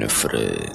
Infry.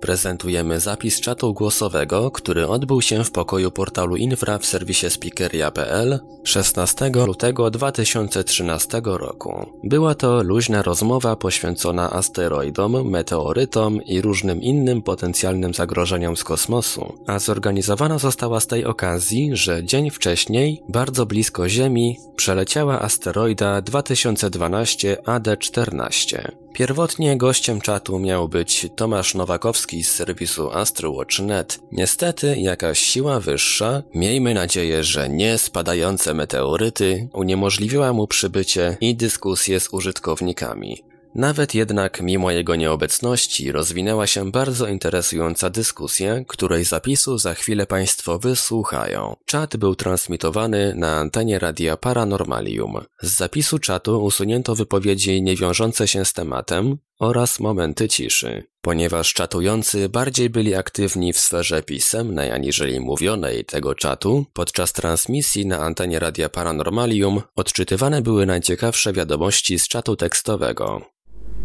Prezentujemy zapis czatu głosowego, który odbył się w pokoju portalu Infra w serwisie speakeria.pl 16 lutego 2013 roku. Była to luźna rozmowa poświęcona asteroidom, meteorytom i różnym innym potencjalnym zagrożeniom z kosmosu, a zorganizowana została z tej okazji, że dzień wcześniej, bardzo blisko Ziemi, przeleciała asteroida 2012 AD14. Pierwotnie gościem czatu miał być Tomasz Nowakowski z serwisu AstroWatch.net. Niestety jakaś siła wyższa, miejmy nadzieję, że nie spadające meteoryty, uniemożliwiła mu przybycie i dyskusję z użytkownikami. Nawet jednak mimo jego nieobecności rozwinęła się bardzo interesująca dyskusja, której zapisu za chwilę Państwo wysłuchają. Czat był transmitowany na antenie radia Paranormalium. Z zapisu czatu usunięto wypowiedzi niewiążące się z tematem oraz momenty ciszy, ponieważ czatujący bardziej byli aktywni w sferze pisemnej aniżeli mówionej tego czatu, podczas transmisji na antenie radia Paranormalium odczytywane były najciekawsze wiadomości z czatu tekstowego.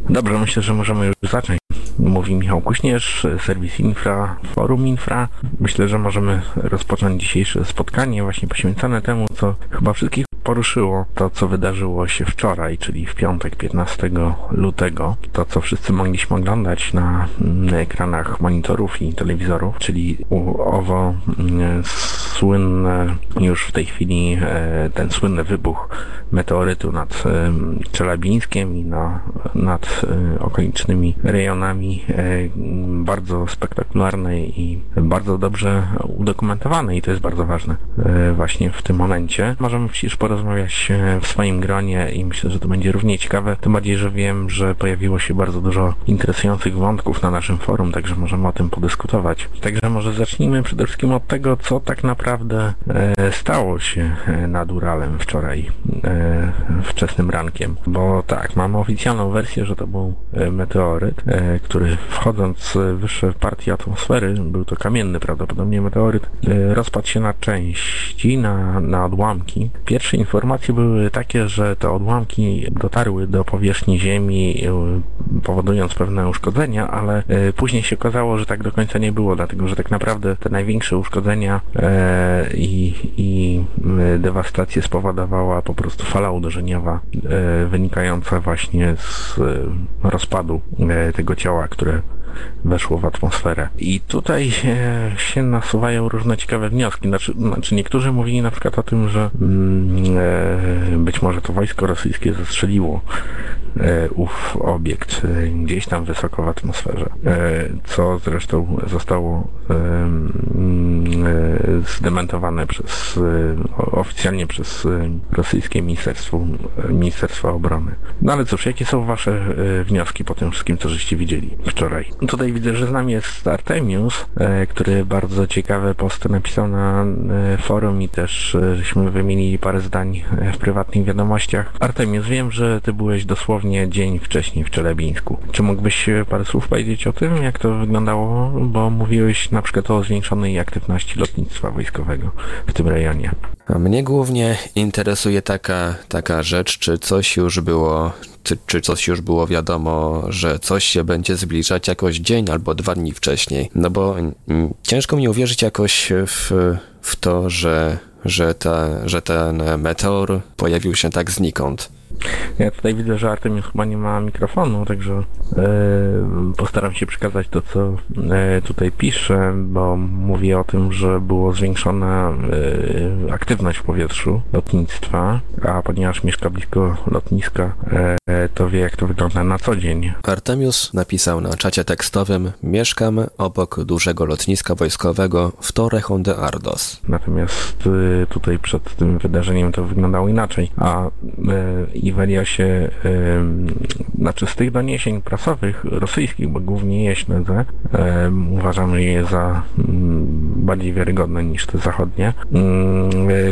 Dobrze, myślę, że możemy już zacząć. Mówi Michał Kuśnierz, serwis Infra, Forum Infra. Myślę, że możemy rozpocząć dzisiejsze spotkanie właśnie poświęcone temu, co chyba wszystkich poruszyło to, co wydarzyło się wczoraj, czyli w piątek 15 lutego. To, co wszyscy mogliśmy oglądać na, na ekranach monitorów i telewizorów, czyli owo mm, słynne już w tej chwili e, ten słynny wybuch meteorytu nad e, Czelabińskiem i na, nad e, okolicznymi rejonami bardzo spektakularnej i bardzo dobrze udokumentowanej i to jest bardzo ważne właśnie w tym momencie. Możemy przecież porozmawiać w swoim gronie i myślę, że to będzie równie ciekawe, tym bardziej, że wiem, że pojawiło się bardzo dużo interesujących wątków na naszym forum, także możemy o tym podyskutować. Także może zacznijmy przede wszystkim od tego, co tak naprawdę e, stało się e, nad Uralem wczoraj e, wczesnym rankiem, bo tak, mamy oficjalną wersję, że to był meteoryt, który wchodząc wyższe w partii atmosfery, był to kamienny prawdopodobnie meteoryt, rozpadł się na części, na, na odłamki. Pierwsze informacje były takie, że te odłamki dotarły do powierzchni Ziemi, powodując pewne uszkodzenia, ale później się okazało, że tak do końca nie było, dlatego że tak naprawdę te największe uszkodzenia i, i dewastację spowodowała po prostu fala uderzeniowa wynikająca właśnie z rozpadu tego ciała, które weszło w atmosferę. I tutaj się, się nasuwają różne ciekawe wnioski. Znaczy, znaczy niektórzy mówili na przykład o tym, że mm, e, być może to wojsko rosyjskie zastrzeliło e, ów obiekt e, gdzieś tam wysoko w atmosferze, e, co zresztą zostało mm, e, zdementowane przez oficjalnie przez rosyjskie ministerstwo, Ministerstwo Obrony. No ale cóż, jakie są wasze wnioski po tym wszystkim, co żeście widzieli wczoraj? Tutaj widzę, że z nami jest Artemius, który bardzo ciekawe posty napisał na forum i też żeśmy wymienili parę zdań w prywatnych wiadomościach. Artemius, wiem, że ty byłeś dosłownie dzień wcześniej w Czelebińsku. Czy mógłbyś parę słów powiedzieć o tym, jak to wyglądało? Bo mówiłeś na przykład o zwiększonej aktywności lotnictwa wojskowego w tym rejonie. A mnie głównie interesuje taka, taka rzecz, czy coś już było, czy, czy coś już było wiadomo, że coś się będzie zbliżać jakoś dzień albo dwa dni wcześniej. No bo ciężko mi uwierzyć jakoś w, w to, że, że, ta, że ten meteor pojawił się tak znikąd. Ja tutaj widzę, że Artemius chyba nie ma mikrofonu, także e, postaram się przekazać to, co e, tutaj piszę, bo mówię o tym, że było zwiększona e, aktywność w powietrzu lotnictwa, a ponieważ mieszka blisko lotniska, to wie, jak to wygląda na co dzień. Artemius napisał na czacie tekstowym Mieszkam obok dużego lotniska wojskowego w Torrejon de Ardos. Natomiast tutaj przed tym wydarzeniem to wyglądało inaczej, a i w Eliasie, znaczy z tych doniesień prasowych rosyjskich, bo głównie je śledzę, uważam je za mm, bardziej wiarygodne niż te zachodnie,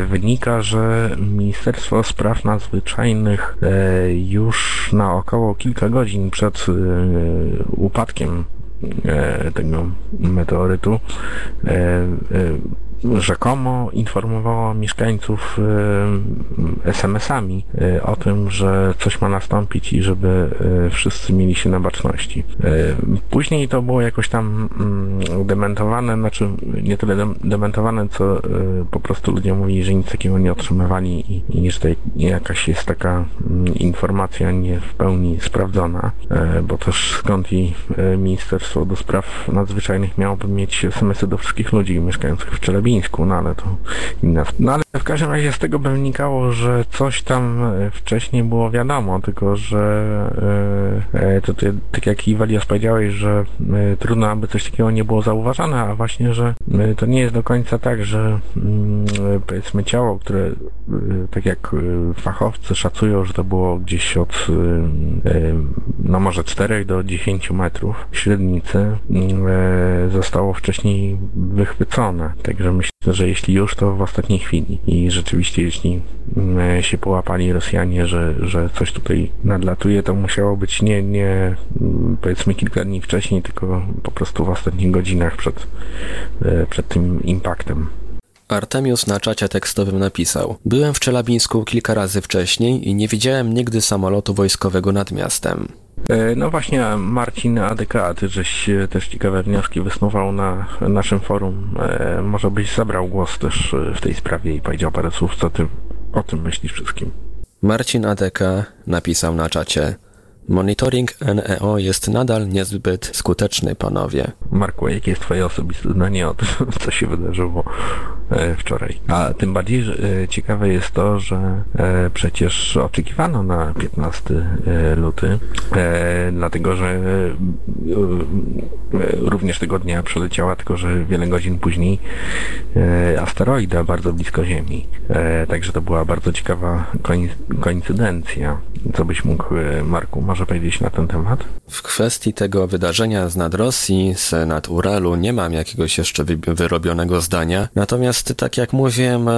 wynika, że Ministerstwo Spraw Nadzwyczajnych e, już na około kilka godzin przed e, upadkiem e, tego meteorytu rzekomo informowała mieszkańców SMS-ami o tym, że coś ma nastąpić i żeby wszyscy mieli się na baczności. Później to było jakoś tam mm, dementowane, znaczy nie tyle dementowane, co po prostu ludzie mówili, że nic takiego nie otrzymywali i, i że to jakaś jest taka mm, informacja nie w pełni sprawdzona, bo też skąd i Ministerstwo do Spraw Nadzwyczajnych miałoby mieć SMS-y do wszystkich ludzi mieszkających w Czelebińsku, no ale to inna... No ale w każdym razie z tego by wynikało, że coś tam e, wcześniej było wiadomo, tylko że e, e to ty, tak jak Iwalias powiedziałeś, że e, trudno, aby coś takiego nie było zauważane, a właśnie, że e, to nie jest do końca tak, że mm, powiedzmy ciało, które e, tak jak fachowcy szacują, że to było gdzieś od no może 4 do 10 metrów średnicy, mm, zostało wcześniej wychwycone. Także myślę, że jeśli już, to w ostatniej chwili. I rzeczywiście, jeśli mm, się połapali Rosjanie, że, że coś tutaj nadlatuje, to musiało być nie, nie mm, powiedzmy kilka dni wcześniej, tylko po prostu w ostatnich godzinach przed, e, przed tym impaktem. Artemius na czacie tekstowym napisał: Byłem w Czelabińsku kilka razy wcześniej i nie widziałem nigdy samolotu wojskowego nad miastem. E, no właśnie Marcin ADK, ty żeś e, też ciekawe wnioski wysnuwał na naszym forum. E, może byś zabrał głos też w tej sprawie i powiedział parę słów, co ty o tym myślisz wszystkim. Marcin ADK napisał na czacie Monitoring NEO jest nadal niezbyt skuteczny, panowie. Marku, jakie jest twoje osobiste zdanie o tym, co się wydarzyło wczoraj? A tym bardziej e, ciekawe jest to, że e, przecież oczekiwano na 15 luty, dlatego że również tego dnia przeleciała, tylko że wiele godzin później asteroida bardzo blisko Ziemi. Także to była bardzo ciekawa koincydencja. Co byś mógł, Marku, może powiedzieć na ten temat? W kwestii tego wydarzenia z nad Rosji, z nad Uralu nie mam jakiegoś jeszcze wyrobionego zdania. Natomiast tak jak mówiłem,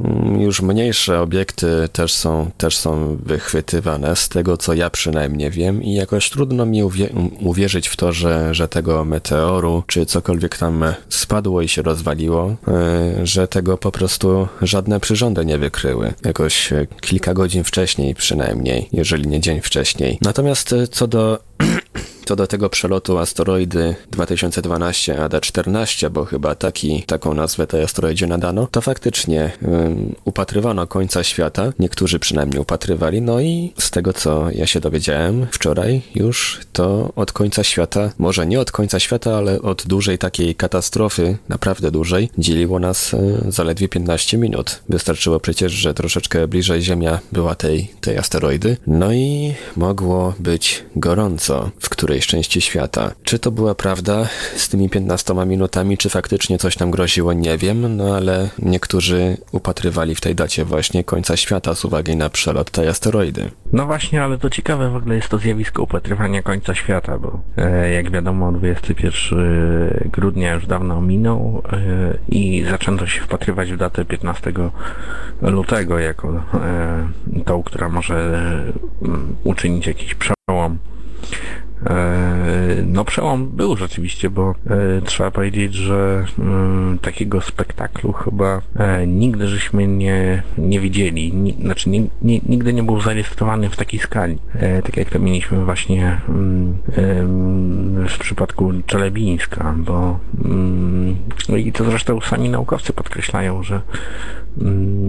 Mm, już mniejsze obiekty też są, też są wychwytywane, z tego co ja przynajmniej wiem, i jakoś trudno mi uwierzyć w to, że, że tego meteoru, czy cokolwiek tam spadło i się rozwaliło, e, że tego po prostu żadne przyrządy nie wykryły. Jakoś kilka godzin wcześniej przynajmniej, jeżeli nie dzień wcześniej. Natomiast e, co do Co do tego przelotu asteroidy 2012 AD14, bo chyba taki, taką nazwę tej asteroidzie nadano, to faktycznie um, upatrywano końca świata, niektórzy przynajmniej upatrywali, no i z tego co ja się dowiedziałem wczoraj już, to od końca świata, może nie od końca świata, ale od dużej takiej katastrofy, naprawdę dużej, dzieliło nas e, zaledwie 15 minut. Wystarczyło przecież, że troszeczkę bliżej Ziemia była tej, tej asteroidy, no i mogło być gorąco, w której którejś części świata. Czy to była prawda z tymi 15 minutami, czy faktycznie coś tam groziło, nie wiem, no ale niektórzy upatrywali w tej dacie właśnie końca świata z uwagi na przelot tej asteroidy. No właśnie, ale to ciekawe w ogóle jest to zjawisko upatrywania końca świata, bo e, jak wiadomo 21 grudnia już dawno minął e, i zaczęto się wpatrywać w datę 15 lutego jako e, tą, która może e, uczynić jakiś przełom no przełom był rzeczywiście, bo e, trzeba powiedzieć, że mm, takiego spektaklu chyba e, nigdy żeśmy nie, nie widzieli. Znaczy nigdy nie był zarejestrowany w takiej skali. Tak jak to mieliśmy właśnie mm, w przypadku Czelebińska, bo mm, i to zresztą sami naukowcy podkreślają, że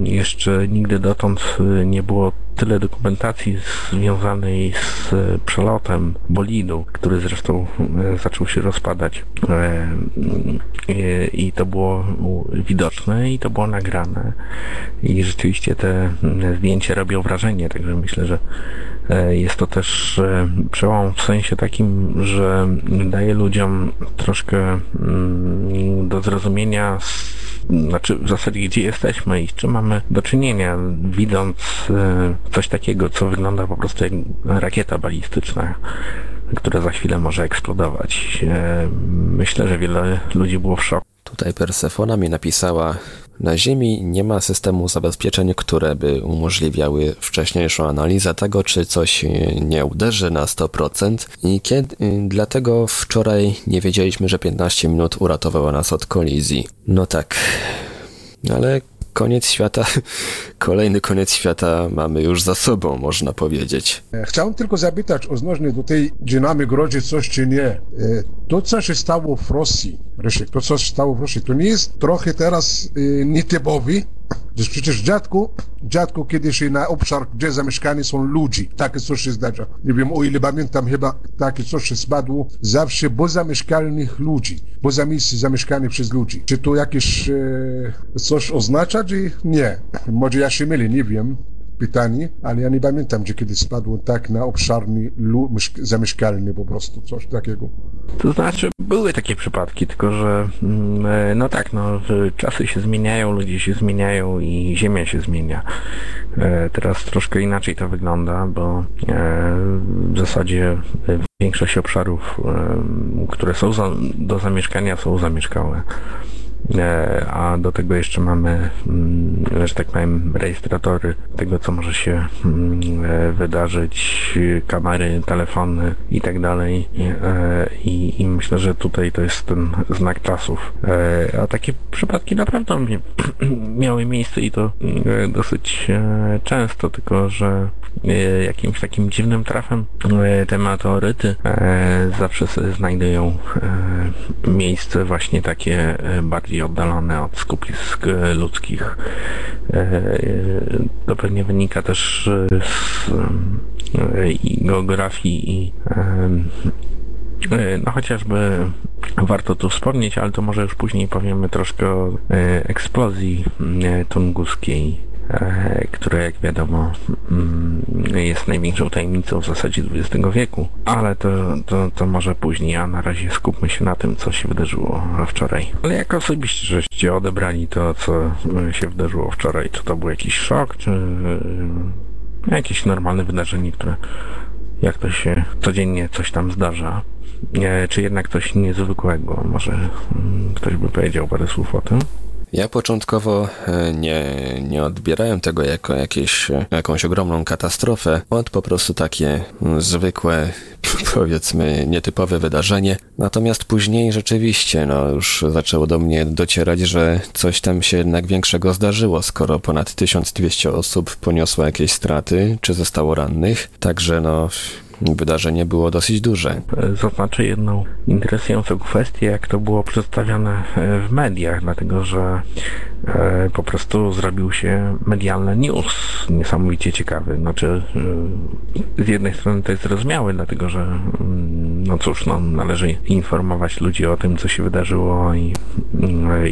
jeszcze nigdy dotąd nie było tyle dokumentacji związanej z przelotem bolidu, który zresztą e, zaczął się rozpadać. I to było widoczne i to było nagrane. I rzeczywiście te zdjęcia robią wrażenie, także myślę, że jest to też przełom w sensie takim, że daje ludziom troszkę mm, do zrozumienia znaczy w zasadzie gdzie jesteśmy i z czym mamy do czynienia, widząc e, coś takiego, co wygląda po prostu jak rakieta balistyczna, która za chwilę może eksplodować. E, myślę, że wiele ludzi było w szoku Tutaj Persefona mi napisała, na Ziemi nie ma systemu zabezpieczeń, które by umożliwiały wcześniejszą analizę tego, czy coś nie uderzy na 100% i kiedy, dlatego wczoraj nie wiedzieliśmy, że 15 minut uratowało nas od kolizji. No tak, ale koniec świata, kolejny koniec świata mamy już za sobą, można powiedzieć. Chciałem tylko zapytać odnośnie do tej, grozi coś, czy nie. To, co się stało w Rosji, Rysiek, to, co stało w Rosji, to nie jest trochę teraz nietypowy, Gdyż przecież dziadku, dziadku kiedyś na obszar, gdzie zamieszkani są ludzi, takie coś się zdarza. Nie wiem, o ile pamiętam, chyba takie coś się spadło zawsze pozamieszkalnych ludzi, poza miejsce zamieszkane przez ludzi. Czy to jakieś e, coś oznacza, czy nie? Może ja się mylę, nie wiem pytanie, ale ja nie pamiętam, gdzie kiedyś spadło tak na obszarny, zamieszkalny po prostu, coś takiego. To znaczy, były takie przypadki, tylko że mm, e, no tak, no czasy się zmieniają, ludzie się zmieniają i ziemia się zmienia. E, teraz troszkę inaczej to wygląda, bo e, w zasadzie większość obszarów, które są do zamieszkania, są zamieszkałe. E, a do tego jeszcze mamy, mm, że tak powiem, rejestratory tego, co może się mm, e, wydarzyć, kamery, telefony i tak dalej. E, I, I myślę, że tutaj to jest ten znak czasów. A takie przypadki naprawdę miały miejsce i to dosyć często, tylko że jakimś takim dziwnym trafem te meteoryty zawsze sobie znajdują miejsce właśnie takie bardziej oddalone od skupisk e, ludzkich. E, e, to pewnie wynika też z geografii i no chociażby warto tu wspomnieć, ale to może już później powiemy troszkę o eksplozji tunguskiej E, które jak wiadomo mm, jest największą tajemnicą w zasadzie XX wieku, ale to, to, to może później, a na razie skupmy się na tym, co się wydarzyło wczoraj. Ale jak osobiście żeście odebrali to, co się wydarzyło wczoraj, czy to był jakiś szok, czy e, jakieś normalne wydarzenie, które jak to się codziennie coś tam zdarza, e, czy jednak coś niezwykłego, może mm, ktoś by powiedział parę słów o tym? Ja początkowo e, nie, nie odbierałem tego jako jakieś, e, jakąś ogromną katastrofę, od po prostu takie mm, zwykłe, powiedzmy, nietypowe wydarzenie. Natomiast później rzeczywiście, no już zaczęło do mnie docierać, że coś tam się jednak większego zdarzyło, skoro ponad 1200 osób poniosło jakieś straty, czy zostało rannych. Także no, wydarzenie było dosyć duże. Zaznaczę jedną interesującą kwestię, jak to było przedstawiane e, w mediach, dlatego że e, po prostu zrobił się medialny news niesamowicie ciekawy. Znaczy, e, z jednej strony to jest zrozumiałe, dlatego że mm, no cóż, no, należy informować ludzi o tym, co się wydarzyło i,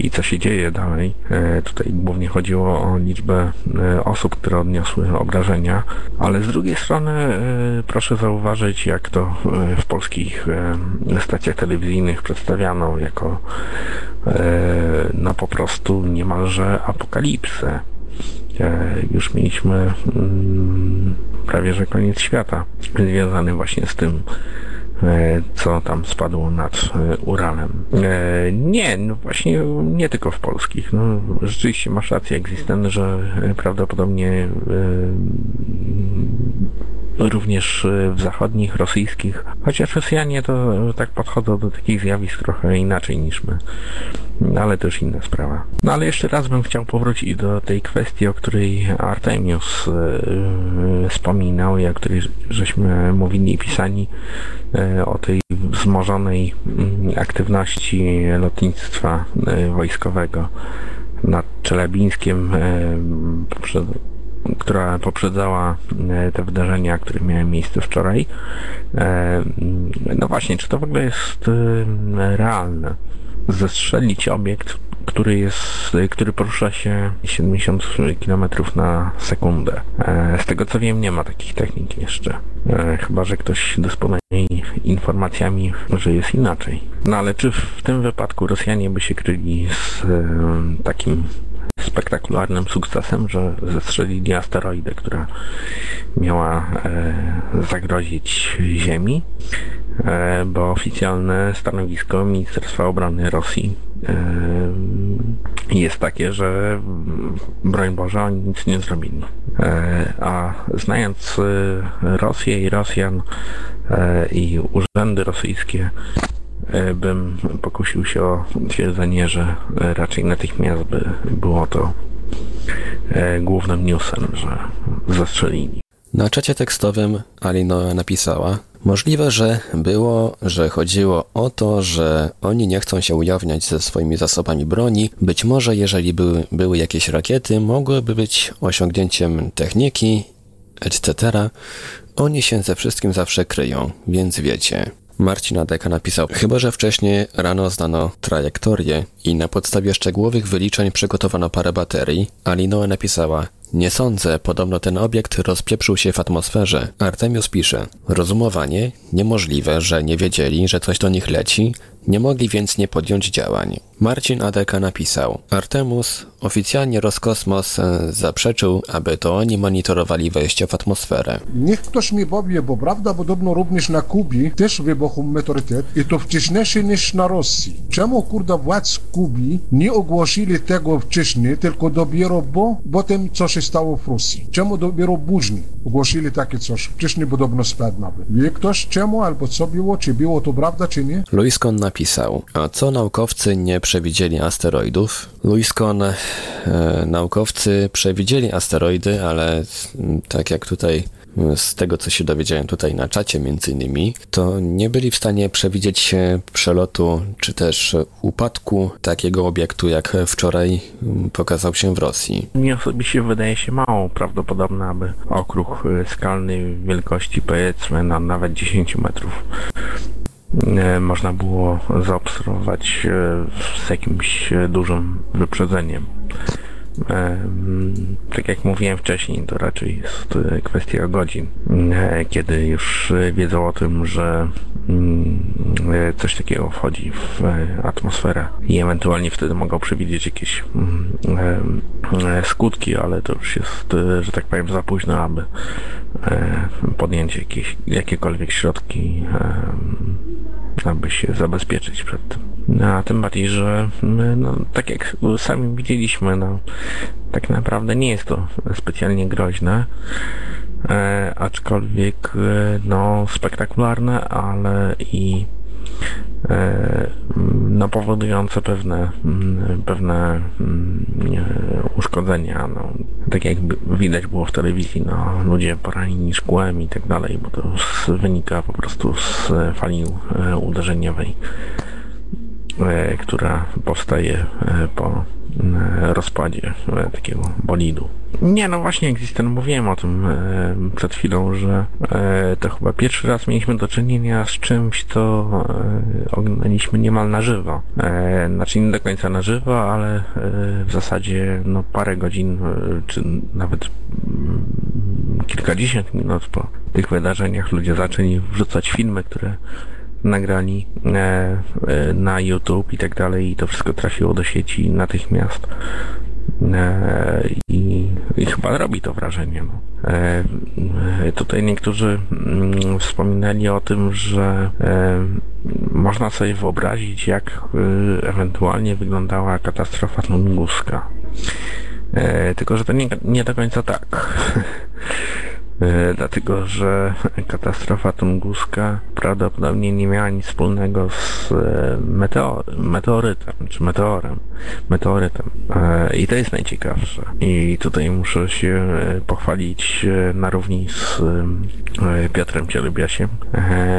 i co się dzieje dalej. Tutaj głównie chodziło o liczbę osób, które odniosły obrażenia, ale z drugiej strony proszę zauważyć, jak to e, w polskich e, stacjach telewizyjnych przedstawiano jako e, no po prostu niemalże apokalipsę. Już mieliśmy mm, prawie że koniec świata związany właśnie z tym co tam spadło nad Uralem. Nie, no właśnie nie tylko w polskich. No, rzeczywiście masz rację, egzystent, że prawdopodobnie również e, w zachodnich, rosyjskich, chociaż Rosjanie to tak podchodzą do takich zjawisk trochę inaczej niż my. Ale to już inna sprawa. No ale jeszcze raz bym chciał powrócić do tej kwestii, o której Artemius yy, wspominał i o której żeśmy mówili i pisali, o tej wzmożonej yy, aktywności lotnictwa wojskowego nad Czelebińskiem która poprzedzała e, te wydarzenia, które miały miejsce wczoraj. E, no właśnie, czy to w ogóle jest e, realne? Zestrzelić obiekt, który jest, który porusza się 70 km na sekundę. Z tego co wiem, nie ma takich technik jeszcze. Chyba, że ktoś dysponuje informacjami, że jest inaczej. No ale czy w tym wypadku Rosjanie by się kryli z takim spektakularnym sukcesem, że zestrzelili asteroidę, która miała e, zagrozić Ziemi. e, bo oficjalne stanowisko Ministerstwa Obrony Rosji jest takie, że broń Boże oni nic nie zrobili. A znając Rosję i Rosjan i urzędy rosyjskie, bym pokusił się o twierdzenie, że raczej natychmiast by było to głównym newsem, że zastrzelili. Na czacie tekstowym Alinoa napisała, Możliwe, że było, że chodziło o to, że oni nie chcą się ujawniać ze swoimi zasobami broni. Być może, jeżeli były, były jakieś rakiety, mogłyby być osiągnięciem techniki, etc. Oni się ze wszystkim zawsze kryją, więc wiecie. Marcin Adeka napisał, chyba że wcześniej rano znano trajektorię i na podstawie szczegółowych wyliczeń przygotowano parę baterii, a Linoe napisała, nie sądzę, podobno ten obiekt rozpieprzył się w atmosferze. Artemius pisze, rozumowanie, niemożliwe, że nie wiedzieli, że coś do nich leci, nie mogli więc nie podjąć działań. Marcin Adeka napisał, Artemus, oficjalnie Roskosmos e, zaprzeczył, aby to oni monitorowali wejście w atmosferę. Niech ktoś mi powie, bo prawda podobno również na Kubie też wybuchł meteorytet i to wcześniejszy niż na Rosji. Czemu kurda władz Kubi nie ogłosili tego wcześniej, tylko dopiero bo, bo tym co się stało w Rosji? Czemu dopiero później ogłosili takie coś? Wcześniej podobno spadł nawet. Wie ktoś czemu albo co było? Czy było to prawda, czy nie? Luiskon napisał, a co naukowcy nie przewidzieli asteroidów? Luiskon, e, naukowcy przewidzieli asteroidy, ale tak jak tutaj z tego, co się dowiedziałem tutaj na czacie między innymi, to nie byli w stanie przewidzieć przelotu czy też upadku takiego obiektu, jak wczoraj pokazał się w Rosji. Mi osobiście wydaje się mało prawdopodobne, aby okruch skalny wielkości powiedzmy na nawet 10 metrów e, można było zaobserwować e, z jakimś dużym wyprzedzeniem. Tak jak mówiłem wcześniej, to raczej jest e, kwestia godzin, e, kiedy już wiedzą o tym, że mm, e, coś takiego wchodzi w atmosferę i ewentualnie wtedy mogą przewidzieć jakieś mm, skutki, ale to już jest, że tak powiem, za późno, aby podjąć jakieś, jakiekolwiek środki, aby się zabezpieczyć przed tym. No, a tym bardziej, że my, no, tak jak sami widzieliśmy, no, tak naprawdę nie jest to specjalnie groźne, e, aczkolwiek e, no, spektakularne, ale i e, no, powodujące pewne, mm, pewne mm, uszkodzenia. No, tak jak widać było w telewizji, no, ludzie poranieni szkłem i tak dalej, bo to wynika po prostu z fali e, uderzeniowej. E, która powstaje e, po e, rozpadzie takiego bolidu. Nie, no właśnie, Existen, mówiłem o tym przed chwilą, że to chyba pierwszy raz mieliśmy do czynienia z czymś, co oglądaliśmy niemal na żywo. Znaczy nie do końca na żywo, ale w zasadzie no parę godzin, czy nawet mm, kilkadziesiąt minut po tych wydarzeniach ludzie zaczęli wrzucać filmy, które nagrali e, e, na YouTube i tak dalej i to wszystko trafiło do sieci natychmiast. E, I, I, chyba robi to wrażenie. No. E, tutaj niektórzy mm, wspominali o tym, że e, można sobie wyobrazić, jak e, ewentualnie wyglądała katastrofa tunguska. Tylko, że to nie, nie do końca tak. E, dlatego że katastrofa tunguska prawdopodobnie nie miała nic wspólnego z e, meteor, meteorytem, czy meteorem, meteorytem. E, I to jest najciekawsze. I tutaj muszę się pochwalić na równi z Piotrem Cielubiasiem,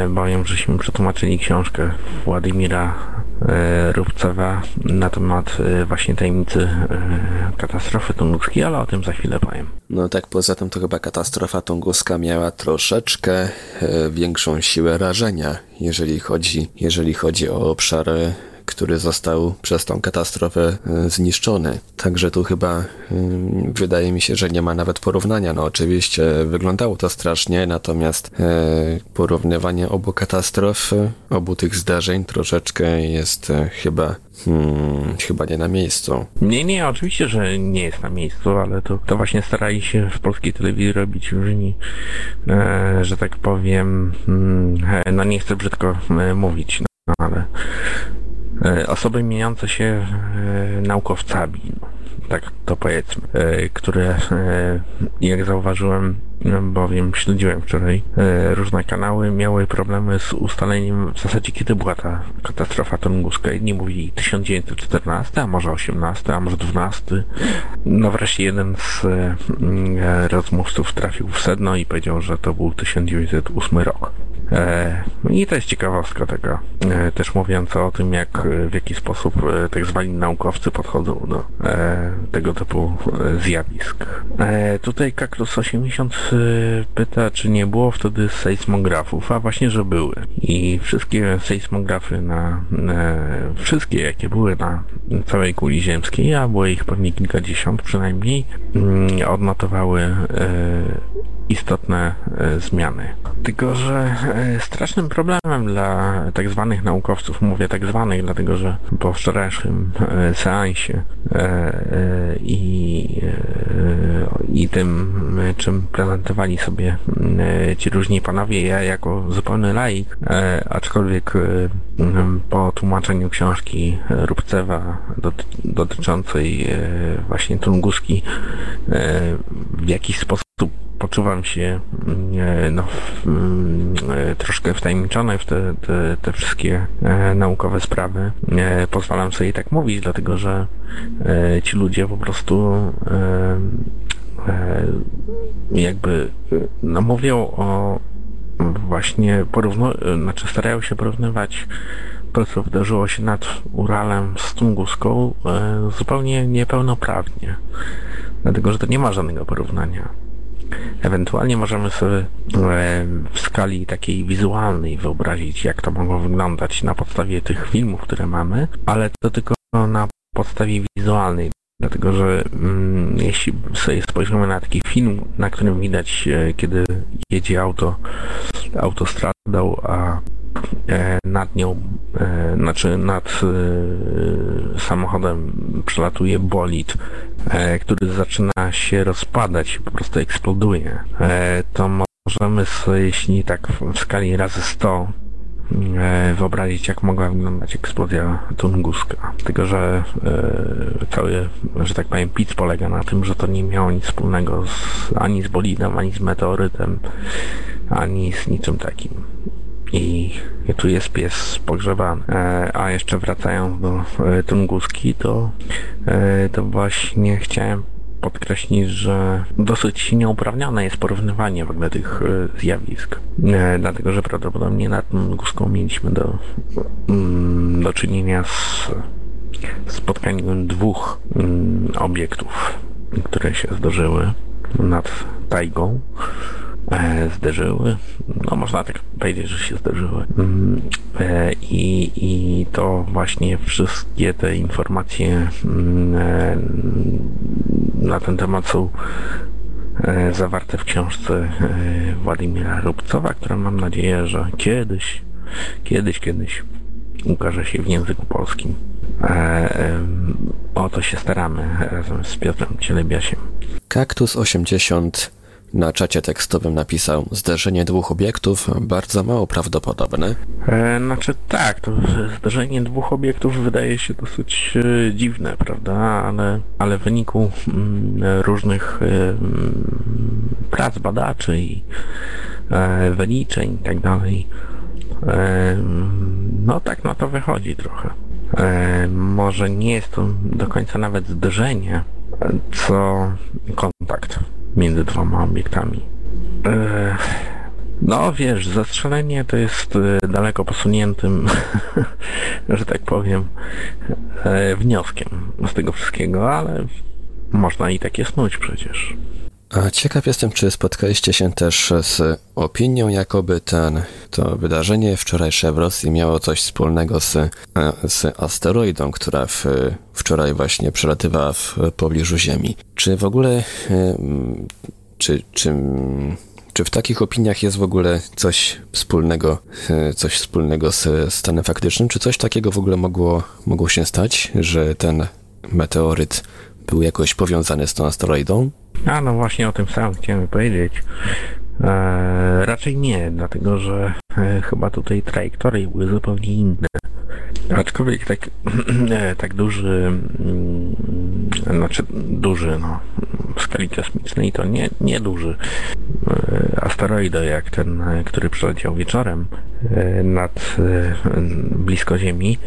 bowiem żeśmy przetłumaczyli książkę Władimira Rubcowa na temat właśnie tajemnicy katastrofy tunguskiej, ale o tym za chwilę powiem. No tak, poza tym to chyba katastrofa tunguska miała troszeczkę e, większą siłę rażenia, jeżeli chodzi, jeżeli chodzi o obszar który został przez tą katastrofę e, zniszczony. Także tu chyba mm, wydaje mi się, że nie ma nawet porównania. No oczywiście wyglądało to strasznie, natomiast e, porównywanie obu katastrof, obu tych zdarzeń troszeczkę jest chyba Hmm, chyba nie na miejscu. Nie, nie, oczywiście, że nie jest na miejscu, ale to, to właśnie starali się w polskiej telewizji robić różni, e, że tak powiem, mm, e, no nie chcę brzydko e, mówić, no, ale e, osoby mieniące się e, naukowcami, no, tak to powiedzmy, e, które, jak zauważyłem, bowiem śledziłem wczoraj e, różne kanały, miały problemy z ustaleniem w zasadzie kiedy była ta katastrofa tunguska. Jedni mówili 1914, a może 18, a może 12. No wreszcie jeden z e, rozmówców trafił w sedno i powiedział, że to był 1908 rok. E, I to jest ciekawostka taka, e, też mówiąca o tym, jak w jaki sposób e, tak zwani naukowcy podchodzą do tego typu zjawisk. Tutaj Kaktus 80 pyta, czy nie było wtedy sejsmografów, a właśnie, że były. I wszystkie sejsmografy na, wszystkie, jakie były na całej kuli ziemskiej, a było ich pewnie kilkadziesiąt przynajmniej, mm, odnotowały istotne e, zmiany. Tylko, że e, strasznym problemem dla tak zwanych naukowców, mówię tak zwanych, dlatego że po wczorajszym e, seansie i, i tym, czym prezentowali sobie ci różni panowie, ja jako zupełny laik, aczkolwiek po tłumaczeniu książki Rubcewa dotyczącej właśnie Tunguski w jakiś sposób poczuwam się mm, no, mm, troszkę wtajemniczony w te, te, te wszystkie e, naukowe sprawy. Pozwalam sobie tak mówić, dlatego że e, ci ludzie po prostu e, jakby no, mówią o właśnie porównu, znaczy starają się porównywać to, co wydarzyło się nad Uralem z Tunguską zupełnie niepełnoprawnie. Dlatego, że to nie ma żadnego porównania. Ewentualnie możemy sobie e, w skali takiej wizualnej wyobrazić, jak to mogło wyglądać na podstawie tych filmów, które mamy, ale to tylko na podstawie wizualnej. Dlatego, że mm, jeśli sobie spojrzymy na taki film, na którym widać, e, kiedy jedzie auto autostradą, a nad nią, e, znaczy nad e, samochodem przelatuje bolid, e, który zaczyna się rozpadać po prostu eksploduje, e, to możemy sobie, jeśli tak w skali razy 100 E, wyobrazić, jak mogła wyglądać eksplozja Tunguska. Tylko, że e, cały, że tak powiem, pic polega na tym, że to nie miało nic wspólnego z, ani z bolidem, ani z meteorytem, ani z niczym takim. I, tu jest pies pogrzebany. E, a jeszcze wracając do e, Tunguski, to, e, to właśnie chciałem podkreślić, że dosyć nieuprawnione jest porównywanie w ogóle tych e, zjawisk. Dlatego, że prawdopodobnie nad Guską mieliśmy do, mm, do czynienia z spotkaniem dwóch mm, obiektów, które się zdarzyły nad tajgą e, zderzyły. No można tak powiedzieć, że się zderzyły. Mm, e, I, I to właśnie wszystkie te informacje mm, e, na ten temat są zawarte w książce Władimira Rubcowa, która mam nadzieję, że kiedyś, kiedyś, kiedyś ukaże się w języku polskim. O to się staramy razem z Piotrem Cielebiasiem. Kaktus 80 na czacie tekstowym napisał zderzenie dwóch obiektów bardzo mało prawdopodobne. E, znaczy tak, to zderzenie dwóch obiektów wydaje się dosyć e, dziwne, prawda? Ale, ale w wyniku mm, różnych e, mm, prac badaczy i e, wyliczeń i tak dalej, e, no tak na to wychodzi trochę. E, może nie jest to do końca nawet zderzenie, co kontakt między dwoma obiektami. E, no wiesz, zastrzelenie to jest e, daleko posuniętym, że tak powiem, e, wnioskiem z tego wszystkiego, ale można i takie snuć przecież. Ciekaw jestem, czy spotkaliście się też z opinią, jakoby ten to wydarzenie wczorajsze w Rosji miało coś wspólnego z, e, z asteroidą, która w, wczoraj właśnie przelatywała w pobliżu Ziemi. Czy w ogóle, e, czy, czy, czy w takich opiniach jest w ogóle coś wspólnego, e, coś wspólnego z stanem faktycznym? Czy coś takiego w ogóle mogło, mogło się stać, że ten meteoryt był jakoś powiązany z tą asteroidą? A no właśnie o tym samym chciałem powiedzieć. E, raczej nie, dlatego że e, chyba tutaj trajektorie były zupełnie inne. Aczkolwiek tak, e, tak duży, mm, znaczy duży, no, w skali kosmicznej to nie, nie duży e, asteroidy jak ten, e, który przeleciał wieczorem nad blisko Ziemi,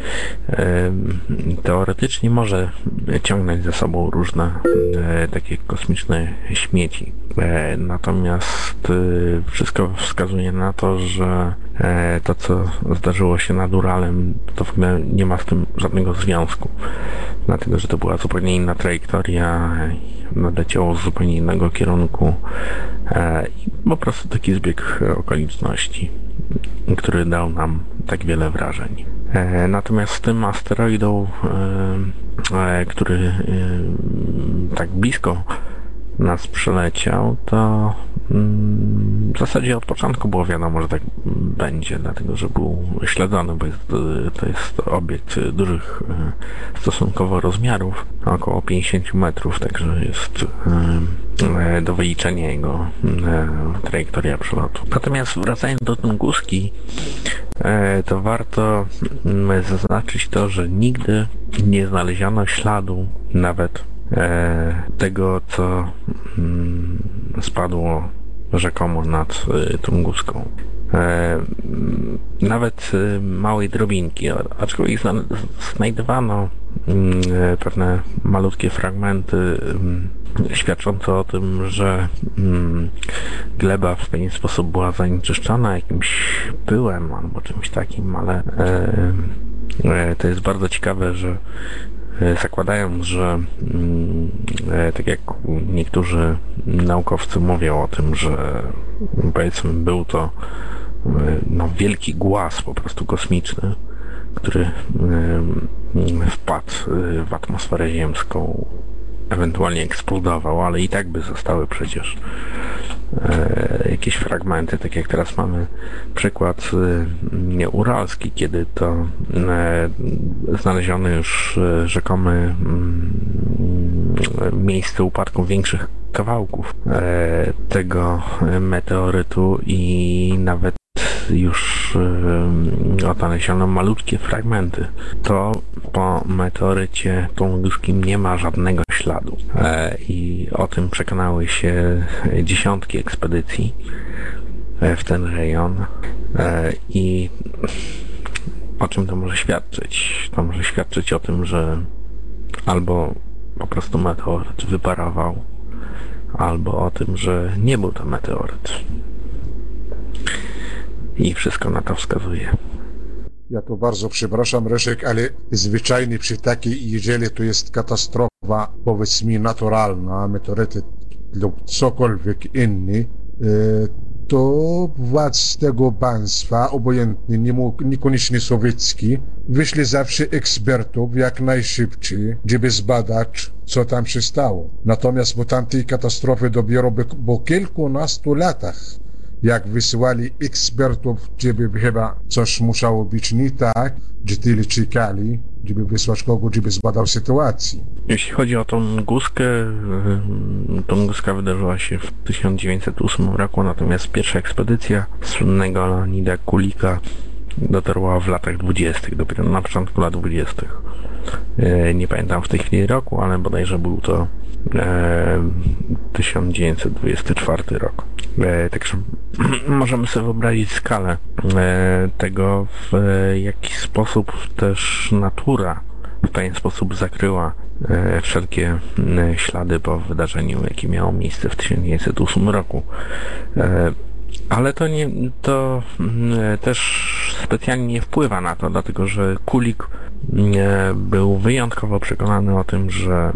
teoretycznie może ciągnąć ze sobą różne takie kosmiczne śmieci. Natomiast wszystko wskazuje na to, że to, co zdarzyło się nad Uralem, to w ogóle nie ma z tym żadnego związku. Dlatego, że to była zupełnie inna trajektoria, nadleciało z zupełnie innego kierunku e, i po prostu taki zbieg okoliczności, który dał nam tak wiele wrażeń. E, natomiast z tym asteroidą, e, który tak blisko nas przyleciał, to w zasadzie od początku było wiadomo, że tak będzie, dlatego że był śledzony, bo jest, to jest obiekt dużych e, stosunkowo rozmiarów, około 50 metrów, także jest e, do wyliczenia jego e, trajektoria przelotu. Natomiast wracając do Tunguski, to warto mm, zaznaczyć to, że nigdy nie znaleziono śladu nawet E, tego, co mm, spadło rzekomo nad e, Tunguską. E, nawet małej drobinki, aczkolwiek znajdowano mm, pewne malutkie fragmenty mm, świadczące o tym, że gleba w pewien sposób była zanieczyszczona jakimś pyłem albo czymś takim, ale to jest bardzo ciekawe, że E, zakładając, że mm, e, tak jak niektórzy naukowcy mówią o tym, że powiedzmy był to e, no, wielki głaz po prostu kosmiczny, który wpadł w atmosferę ziemską, ewentualnie eksplodował, ale i tak by zostały przecież E, jakieś fragmenty, tak jak teraz mamy przykład e, uralski, kiedy to e, znaleziony już rzekomy mm, miejsce upadku większych kawałków tego meteorytu i nawet już odnaleziono malutkie fragmenty. To po meteorycie tunguskim nie ma żadnego śladu. E, I o tym przekonały się dziesiątki ekspedycji w ten rejon. E, I o czym to może świadczyć? To może świadczyć o tym, że albo po prostu meteoryt wyparował, albo o tym, że nie był to meteoryt. I wszystko na to wskazuje. Ja to bardzo przepraszam, Reszek, ale zwyczajnie przy takiej, jeżeli to jest katastrofa, powiedzmy, naturalna, meteoryty lub cokolwiek inny, e, to władz tego państwa, obojętnie, niekoniecznie sowiecki, wyśle zawsze ekspertów jak najszybciej, żeby zbadać, co tam się stało. Natomiast po tamtej katastrofy dopiero po kilkunastu latach jak wysyłali ekspertów, żeby chyba coś musiało być nie tak, tyle czekali, żeby wysłać kogoś, żeby zbadał sytuację. Jeśli chodzi o tą guskę, tą guskę wydarzyła się w 1908 roku, natomiast pierwsza ekspedycja słynnego Leonida Kulika dotarła w latach 20., dopiero na początku lat 20. E, nie pamiętam w tej chwili roku, ale bodajże był to 1924 e, rok. E, także możemy sobie wyobrazić skalę e, tego, w jaki sposób też natura w pewien sposób zakryła wszelkie ślady po wydarzeniu, jakie miało miejsce w 1908 roku. Ale to nie, to też specjalnie nie wpływa na to, dlatego że Kulik był wyjątkowo przekonany o tym, że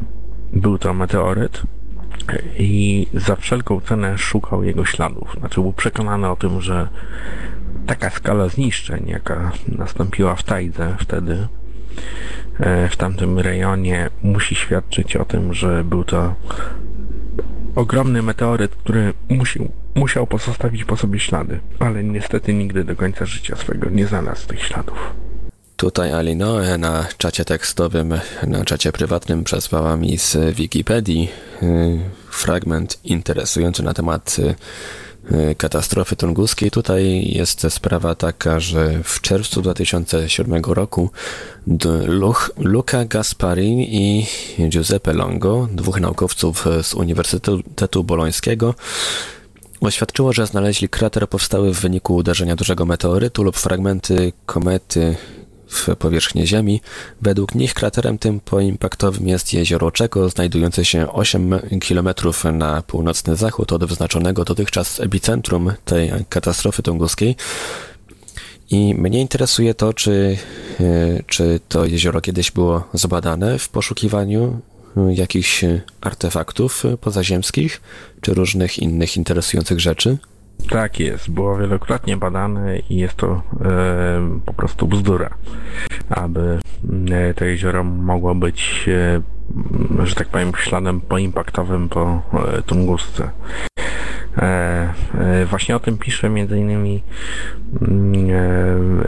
był to meteoryt i za wszelką cenę szukał jego śladów. Znaczy był przekonany o tym, że taka skala zniszczeń, jaka nastąpiła w Tajdze wtedy, e, w tamtym rejonie, musi świadczyć o tym, że był to ogromny meteoryt, który musiał, musiał pozostawić po sobie ślady, ale niestety nigdy do końca życia swego nie znalazł tych śladów. Tutaj Alinoe na czacie tekstowym, na czacie prywatnym przesłała mi z Wikipedii y, fragment interesujący na temat y, katastrofy tunguskiej. Tutaj jest sprawa taka, że w czerwcu 2007 roku Luca Gaspari i Giuseppe Longo, dwóch naukowców z Uniwersytetu Bolońskiego, oświadczyło, że znaleźli krater powstały w wyniku uderzenia dużego meteorytu lub fragmenty komety w powierzchnię Ziemi. Według nich kraterem tym poimpaktowym jest jezioro Czeko, znajdujące się 8 km na północny zachód od wyznaczonego dotychczas epicentrum tej katastrofy tunguskiej. I mnie interesuje to, czy, e, czy to jezioro kiedyś było zbadane w poszukiwaniu jakichś artefaktów pozaziemskich, czy różnych innych interesujących rzeczy. Tak jest, było wielokrotnie badane i jest to e, po prostu bzdura, aby e, to jezioro mogło być, e, że tak powiem, śladem poimpaktowym po e, Tungusce. E, e, właśnie o tym pisze innymi mm,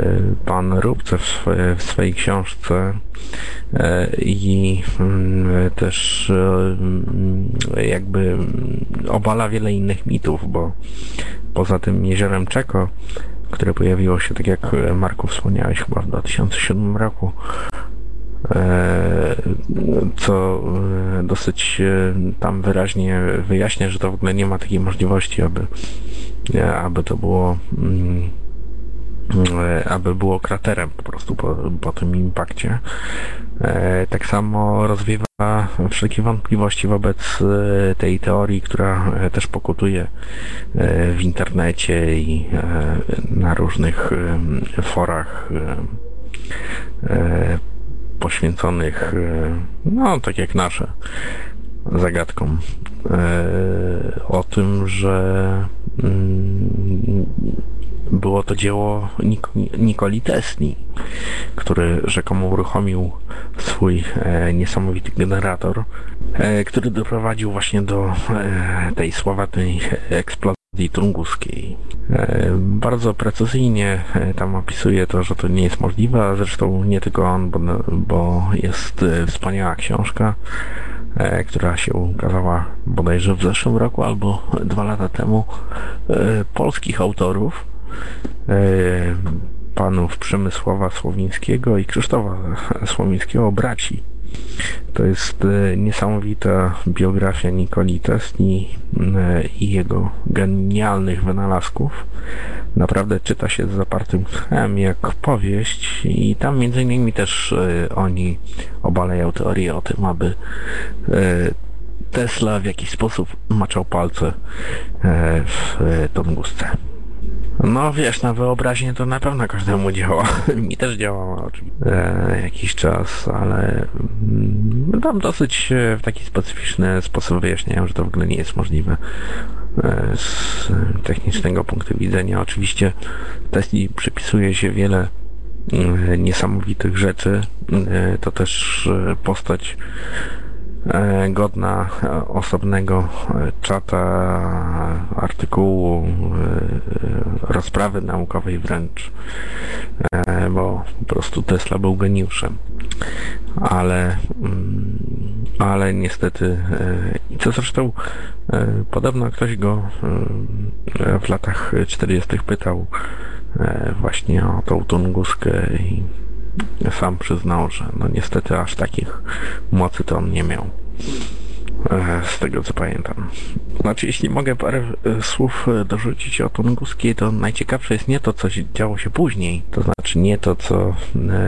pan Rubce w, swojej książce. I mm, też jakby obala wiele innych mitów, bo poza tym jeziorem Czeko, które pojawiło się, tak jak Marku wspomniałeś, chyba w 2007 roku, e, co e, dosyć e, tam wyraźnie wyjaśnia, że to w ogóle nie ma takiej możliwości, aby, aby to było mm, aby było kraterem po prostu po, po tym impakcie. Tak samo rozwiewa wszelkie wątpliwości wobec e, tej teorii, która e, też pokutuje e, w internecie i na różnych forach poświęconych, no tak jak nasze, zagadkom. O tym, że mm, było to dzieło Nik Nikoli Tesli, który rzekomo uruchomił swój e, niesamowity generator, e, który doprowadził właśnie do e, tej sławatnej eksplozji tunguskiej. E, bardzo precyzyjnie e, tam opisuje to, że to nie jest możliwe, a zresztą nie tylko on, bo, bo jest e, wspaniała książka, która się ukazała bodajże w zeszłym roku albo dwa lata temu polskich autorów panów Przemysława Słowińskiego i Krzysztofa Słowińskiego, braci. To jest e, niesamowita biografia Nikoli Tesli e, i jego genialnych wynalazków. Naprawdę czyta się z zapartym tchem jak powieść i tam między innymi też oni obalają teorię o tym, aby Tesla w jakiś sposób maczał palce w Tongusce. No wiesz, na wyobraźnię to na pewno każdemu działa. Mi też działało oczywiście e, jakiś czas, ale mm, tam dosyć e, w taki specyficzny sposób wyjaśniają, że to w ogóle nie jest możliwe e, z technicznego punktu widzenia. Oczywiście Tesli przypisuje się wiele niesamowitych rzeczy. To też postać godna e, osobnego e, czata, artykułu, rozprawy naukowej wręcz, bo po prostu Tesla był geniuszem. Ale, mm, ale niestety, co zresztą podobno ktoś go w latach 40. pytał właśnie o tą Tunguskę i sam przyznał, że no niestety aż takich mocy to on nie miał. E, z tego co pamiętam. Znaczy, jeśli mogę parę e, słów e, dorzucić o Tunguskiej, to najciekawsze jest nie to, co działo się później, to znaczy nie to, co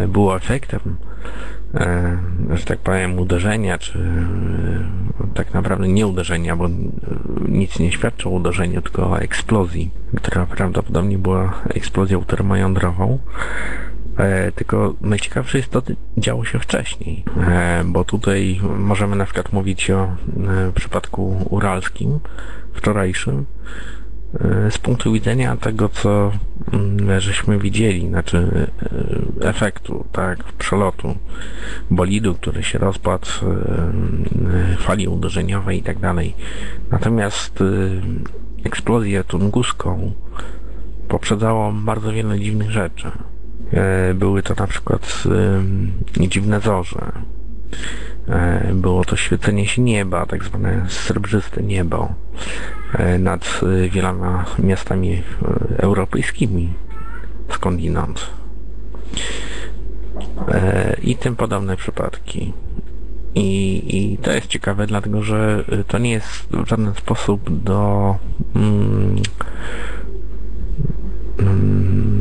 było efektem, że tak powiem, uderzenia, czy tak naprawdę nie uderzenia, bo nic nie świadczy o uderzeniu, tylko o eksplozji, która prawdopodobnie była eksplozją termojądrową. E, tylko najciekawsze jest to, co działo się wcześniej, e, bo tutaj możemy na przykład mówić o e, przypadku uralskim, wczorajszym, z punktu widzenia tego, co mm, żeśmy widzieli, znaczy efektu, tak, przelotu bolidu, który się rozpadł, fali uderzeniowej i tak dalej. Natomiast eksplozję tunguską poprzedzało bardzo wiele dziwnych rzeczy. E, były to na przykład dziwne zorze. E, było to świecenie się nieba, tak zwane srebrzyste niebo e, nad wieloma miastami europejskimi skądinąd. I tym podobne przypadki. I, I to jest ciekawe, dlatego że to nie jest w żaden sposób do mm, mm,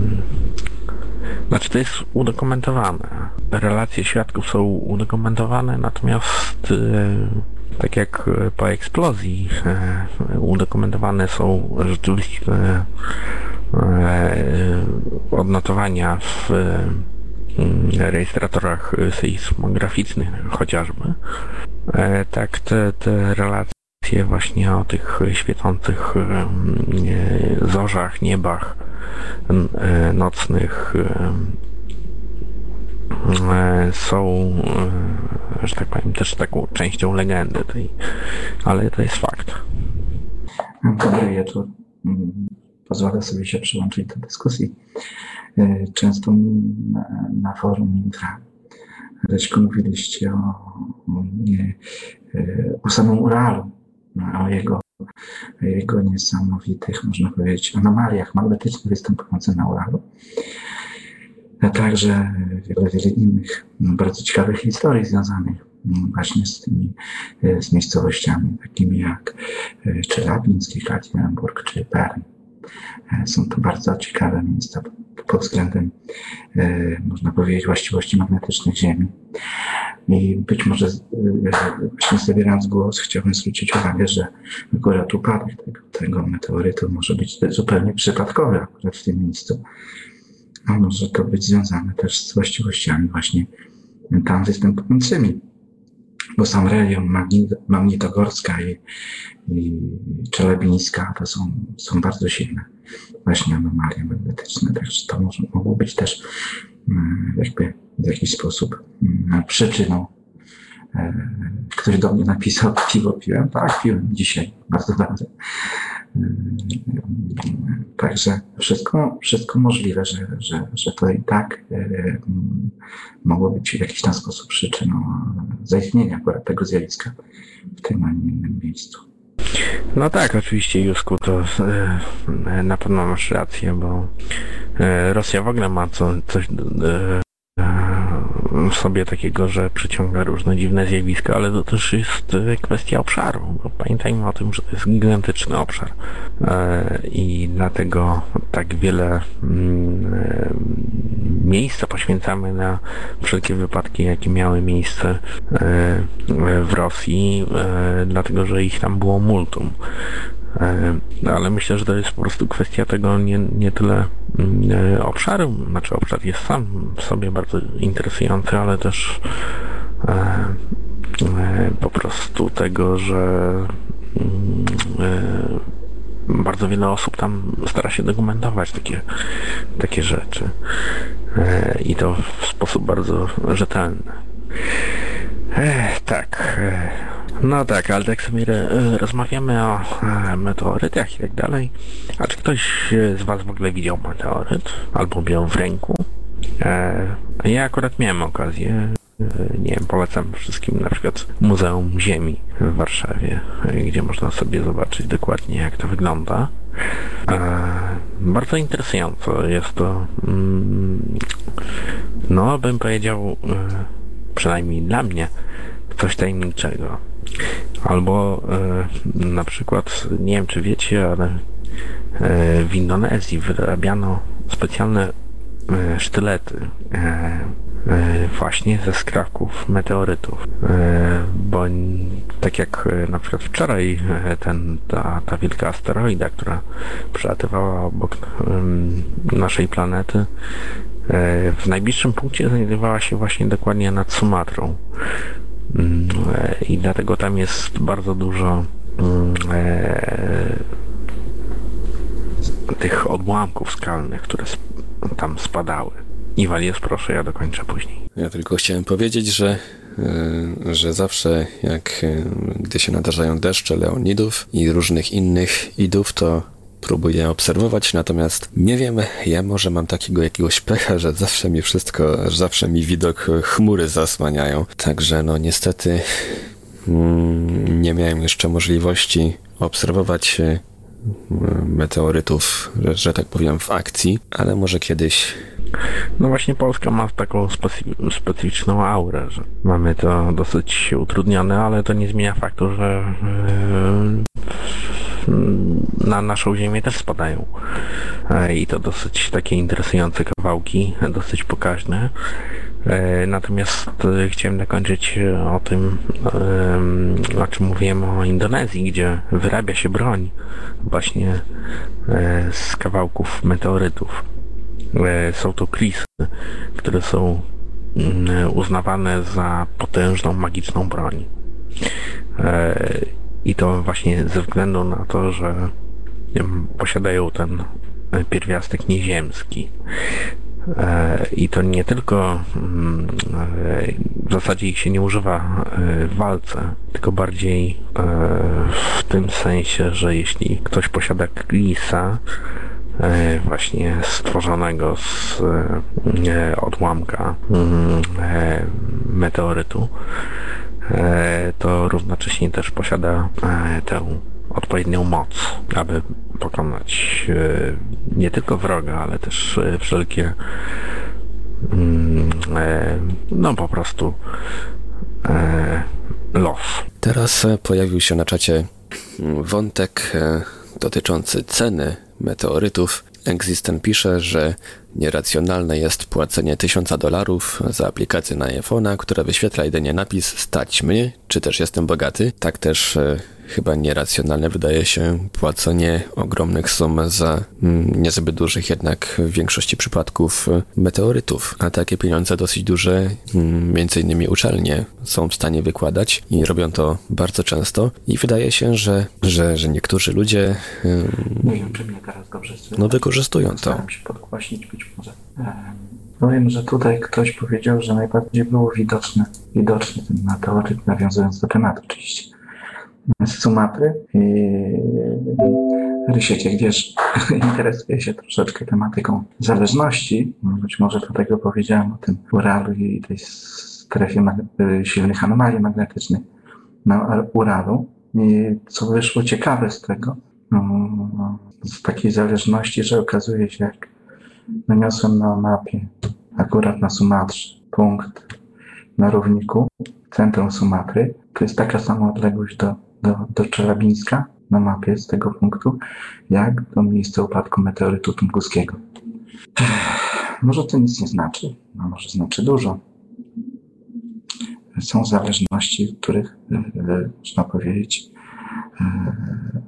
znaczy to jest udokumentowane. Relacje świadków są udokumentowane, natomiast e, tak jak po eksplozji e, udokumentowane są rzeczywiście e, odnotowania w rejestratorach sejsmograficznych chociażby, tak te, te relacje właśnie o tych świecących zorzach, niebach E, nocnych e, są, e, że tak powiem, też taką częścią legendy tej, ale to jest fakt. Dobry wieczór. Pozwolę sobie się przyłączyć do dyskusji. Często na forum Intra Rećko mówiliście o, o, nie, o samym Uralu, o jego jego niesamowitych, można powiedzieć, anomaliach magnetycznych występujących na Uralu. A także wiele, wiele innych bardzo ciekawych historii związanych właśnie z tymi z miejscowościami takimi jak czy Labiński, Katzenburg, czy Bern. Są to bardzo ciekawe miejsca pod względem, można powiedzieć, właściwości magnetycznych Ziemi. I być może właśnie zabierając głos, chciałbym zwrócić uwagę, że akurat upadek tego, tego meteorytu może być zupełnie przypadkowy akurat w tym miejscu. A może to być związane też z właściwościami właśnie tam występującymi. Bo sam rejon Magnitogorska i, i Czelebińska to są, są bardzo silne właśnie anomalie magnetyczne. Także to może, mogło być też mm, jakby w jakiś sposób mm, przyczyną. E, ktoś do mnie napisał, piwo piłem. Tak, piłem dzisiaj, bardzo dobrze. E, także wszystko, wszystko możliwe, że, że, że to i tak e, mogło być w jakiś tam sposób przyczyną zaistnienia akurat tego zjawiska w tym, a nie innym miejscu. No tak, oczywiście Jusku, to na pewno masz rację, bo Rosja w ogóle ma co, coś sobie takiego, że przyciąga różne dziwne zjawiska, ale to też jest e, kwestia obszaru. Pamiętajmy o tym, że to jest gigantyczny obszar e, i dlatego tak wiele mm, e, miejsca poświęcamy na wszelkie wypadki, jakie miały miejsce w Rosji, dlatego że ich tam było multum. E, ale myślę, że to jest po prostu kwestia tego nie, nie tyle mm, e, obszaru, znaczy obszar jest sam w sobie bardzo interesujący, ale też e, po prostu tego, że mm, bardzo wiele osób tam stara się dokumentować takie, takie rzeczy i to w sposób bardzo rzetelny. tak. No tak, ale tak sobie e, rozmawiamy o e, meteorytach i tak dalej. A czy ktoś z Was w ogóle widział meteoryt? Albo miał w ręku? E, ja akurat miałem okazję. Nie wiem, polecam wszystkim na przykład Muzeum Ziemi w Warszawie, gdzie można sobie zobaczyć dokładnie jak to wygląda. Bardzo interesująco jest to, mm, no bym powiedział, przynajmniej dla mnie, coś tajemniczego. Albo e, na przykład, nie wiem czy wiecie, ale e, w Indonezji wyrabiano specjalne e, sztylety e, e, właśnie ze skrawków meteorytów. E, bo tak jak na przykład wczoraj ten, ta, ta wielka asteroida, która przelatywała obok naszej planety, w najbliższym punkcie znajdowała się właśnie dokładnie nad Sumatrą. Mm, I dlatego tam jest bardzo dużo mm, e, tych odłamków skalnych, które tam spadały. Iwalies, proszę, ja dokończę później. Ja tylko chciałem powiedzieć, że e, że zawsze jak e, gdy się nadarzają deszcze leonidów i różnych innych idów, to próbuję obserwować, natomiast nie wiem, ja może mam takiego jakiegoś pecha, że zawsze mi wszystko, zawsze mi widok chmury zasłaniają. Także no niestety mm, nie miałem jeszcze możliwości obserwować e, meteorytów, że, że tak powiem, w akcji, ale może kiedyś no właśnie Polska ma taką specyficzną aurę, że mamy to dosyć utrudnione, ale to nie zmienia faktu, że na naszą ziemię też spadają. E, I to dosyć takie interesujące kawałki, dosyć pokaźne. E, natomiast e, chciałem dokończyć o tym, o czym mówiłem o Indonezji, gdzie wyrabia się broń właśnie z kawałków meteorytów. Są to krisy, które są mm, uznawane za potężną, magiczną broń. I to właśnie ze względu na to, że posiadają ten pierwiastek nieziemski. E, I to nie tylko mm, e, w zasadzie ich się nie używa e, w walce, tylko bardziej w tym sensie, że jeśli ktoś posiada klisa, właśnie stworzonego z odłamka mm, meteorytu, E, to równocześnie też posiada e, tę odpowiednią moc, aby pokonać e, nie tylko wroga, ale też wszelkie mm, no po prostu los. Teraz pojawił się na czacie wątek dotyczący ceny meteorytów. Existen pisze, że Nieracjonalne jest płacenie tysiąca dolarów za aplikację na iPhone'a, która wyświetla jedynie napis stać mnie, czy też jestem bogaty. Tak też e, chyba nieracjonalne wydaje się płacenie ogromnych sum za mm, niezbyt dużych jednak w większości przypadków e, meteorytów. A takie pieniądze dosyć duże, mm, między innymi uczelnie są w stanie wykładać i robią to bardzo często i wydaje się, że, że, że niektórzy ludzie nie wiem, czy mnie teraz dobrze no wykorzystują to. Staram się podgłaśnić być może. Powiem, że tutaj ktoś powiedział, że najbardziej było widoczne, widoczny ten meteoryt, nawiązując do tematu oczywiście z Sumatry. I jak wiesz, interesuje się troszeczkę tematyką zależności. Być może dlatego powiedziałem o tym Uralu i tej strefie silnych anomalii magnetycznych na Uralu. I co wyszło ciekawe z tego, no, z takiej zależności, że okazuje się, jak naniosłem na mapie, akurat na Sumatrze, punkt na równiku, centrum Sumatry, to jest taka sama odległość do do, do Czelabińska na mapie z tego punktu, jak do miejsca upadku meteorytu tunguskiego. Może to nic nie znaczy, a może znaczy dużo. Są zależności, których, e, e, można powiedzieć, e,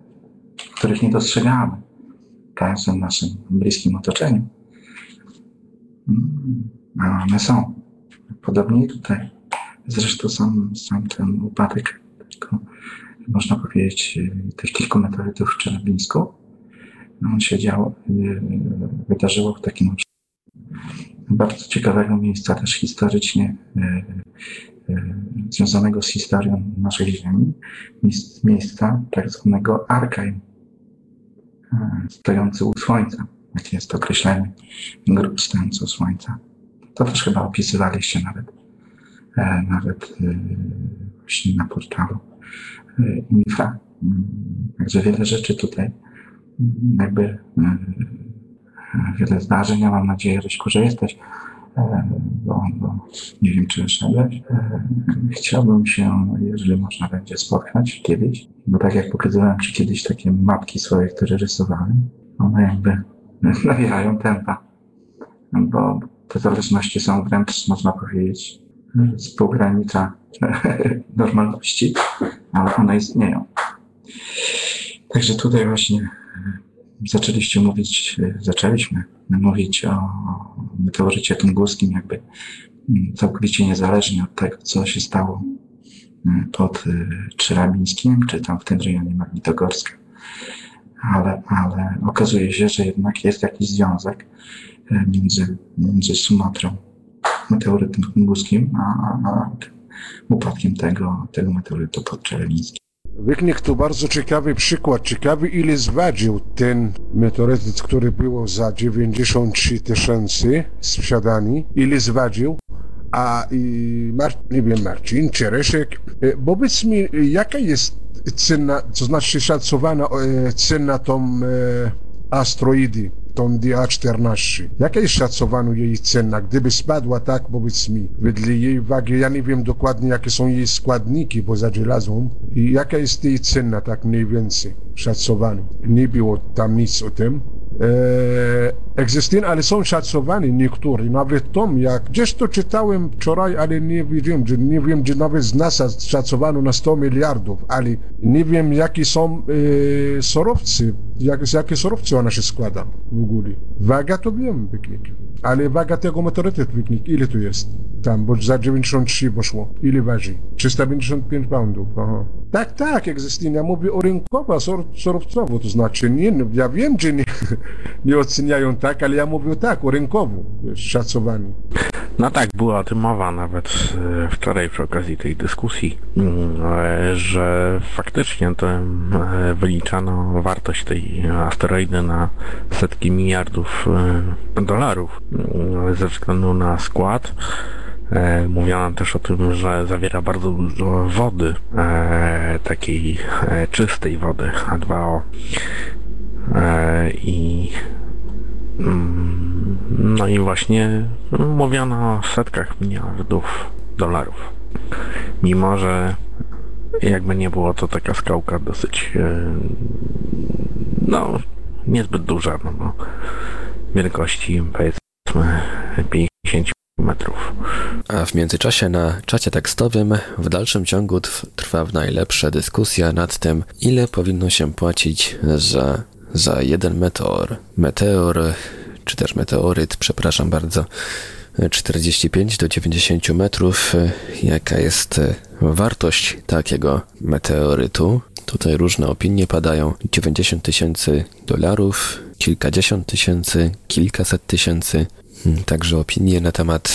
których nie dostrzegamy w naszym bliskim otoczeniu. Mm, a one są. Podobnie tutaj. Zresztą sam, sam ten upadek tego można powiedzieć, tych kilku meteorytów w Czernobińsku. On się działo, y, wydarzyło w takim bardzo ciekawego miejsca, też historycznie y, y, związanego z historią naszej Ziemi, miejsca tak zwanego Arkaj, stojący u Słońca. Jakie jest określenie grup stojący u Słońca. To też chyba opisywaliście nawet, e, nawet właśnie na portalu infra. Także wiele rzeczy tutaj, jakby e, wiele zdarzeń. Ja mam nadzieję, Ryśku, że jesteś, e, bo, bo nie wiem, czy szedłeś. E, chciałbym się, jeżeli można będzie, spotkać kiedyś, bo tak jak pokazywałem Ci kiedyś takie mapki swoje, które rysowałem, one jakby nabierają tempa, bo te zależności są wręcz, można powiedzieć, z pogranicza normalności, ale one istnieją. Także tutaj właśnie e, zaczęliście mówić, e, zaczęliśmy mówić o meteorycie tunguskim, jakby mm, całkowicie niezależnie od tego, co się stało e, pod Czyrabińskim, czy tam w tym rejonie Magnitogorska. ale, ale okazuje się, że jednak jest jakiś związek między, między Sumatrą, meteorytem tunguskim, a, a, a upadkiem tego, tego meteorytu podczerwińskim. Wyknik to bardzo ciekawy przykład. Ciekawy ile zwadził ten meteoryt, który był za 93 tysięcy sprzedany. Ile zwadził? A i Mar nie wiem, Marcin, Czereszek, e, powiedz mi, jaka jest cena, to znaczy szacowana e, cena tą e, asteroidy? Tą DA14. Jaka jest szacowana jej cena? Gdyby spadła tak, powiedz mi, wedle jej wagi, ja nie wiem dokładnie, jakie są jej składniki poza żelazą i jaka jest jej cena, tak mniej więcej, szacowana. Nie było tam nic o tym. Eee, egzystują, ale są szacowane niektóre. Nawet tom, jak gdzieś to czytałem wczoraj, ale nie wiem, nie wiem, czy nawet z NASA szacowano na 100 miliardów, ale nie wiem, jakie są e, surowce, jak, jakie surowce ona się składa w ogóle. Waga to wiem, piknik. Ale waga tego meteorytu, piknik, ile tu jest? Tam, bo za 93 poszło. Ile waży? 355 poundów. Aha. Tak, tak, egzystują. Ja mówię o rynkowa, surowcowo, to znaczy nie, no, ja wiem, że nie, nie oceniają tak, ale ja mówię tak, o rynkowo, szacowani. No tak, była o tym mowa nawet e, wczoraj przy okazji tej dyskusji, mm, e, że faktycznie to e, wyliczano wartość tej asteroidy na setki miliardów dolarów mm, ze względu na skład. Mówiono też o tym, że zawiera bardzo dużo wody, takiej czystej wody H2O. I mm, no i właśnie mówiono o setkach miliardów dolarów. Mimo, że jakby nie było to taka skałka dosyć no niezbyt duża, no bo wielkości powiedzmy 50 metrów. A w międzyczasie na czacie tekstowym w dalszym ciągu trwa najlepsza dyskusja nad tym, ile powinno się płacić za, za jeden meteor. Meteor, czy też meteoryt, przepraszam bardzo, 45 do 90 metrów. Jaka jest wartość takiego meteorytu? Tutaj różne opinie padają. 90 tysięcy dolarów, kilkadziesiąt tysięcy, kilkaset tysięcy. Hmm, także opinie na temat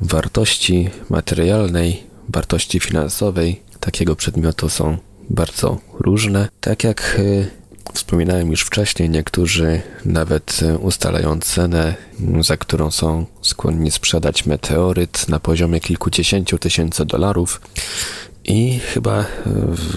wartości materialnej, wartości finansowej takiego przedmiotu są bardzo różne. Tak jak y, wspominałem już wcześniej, niektórzy nawet y, ustalają cenę, za którą są skłonni sprzedać meteoryt na poziomie kilkudziesięciu tysięcy dolarów i chyba e,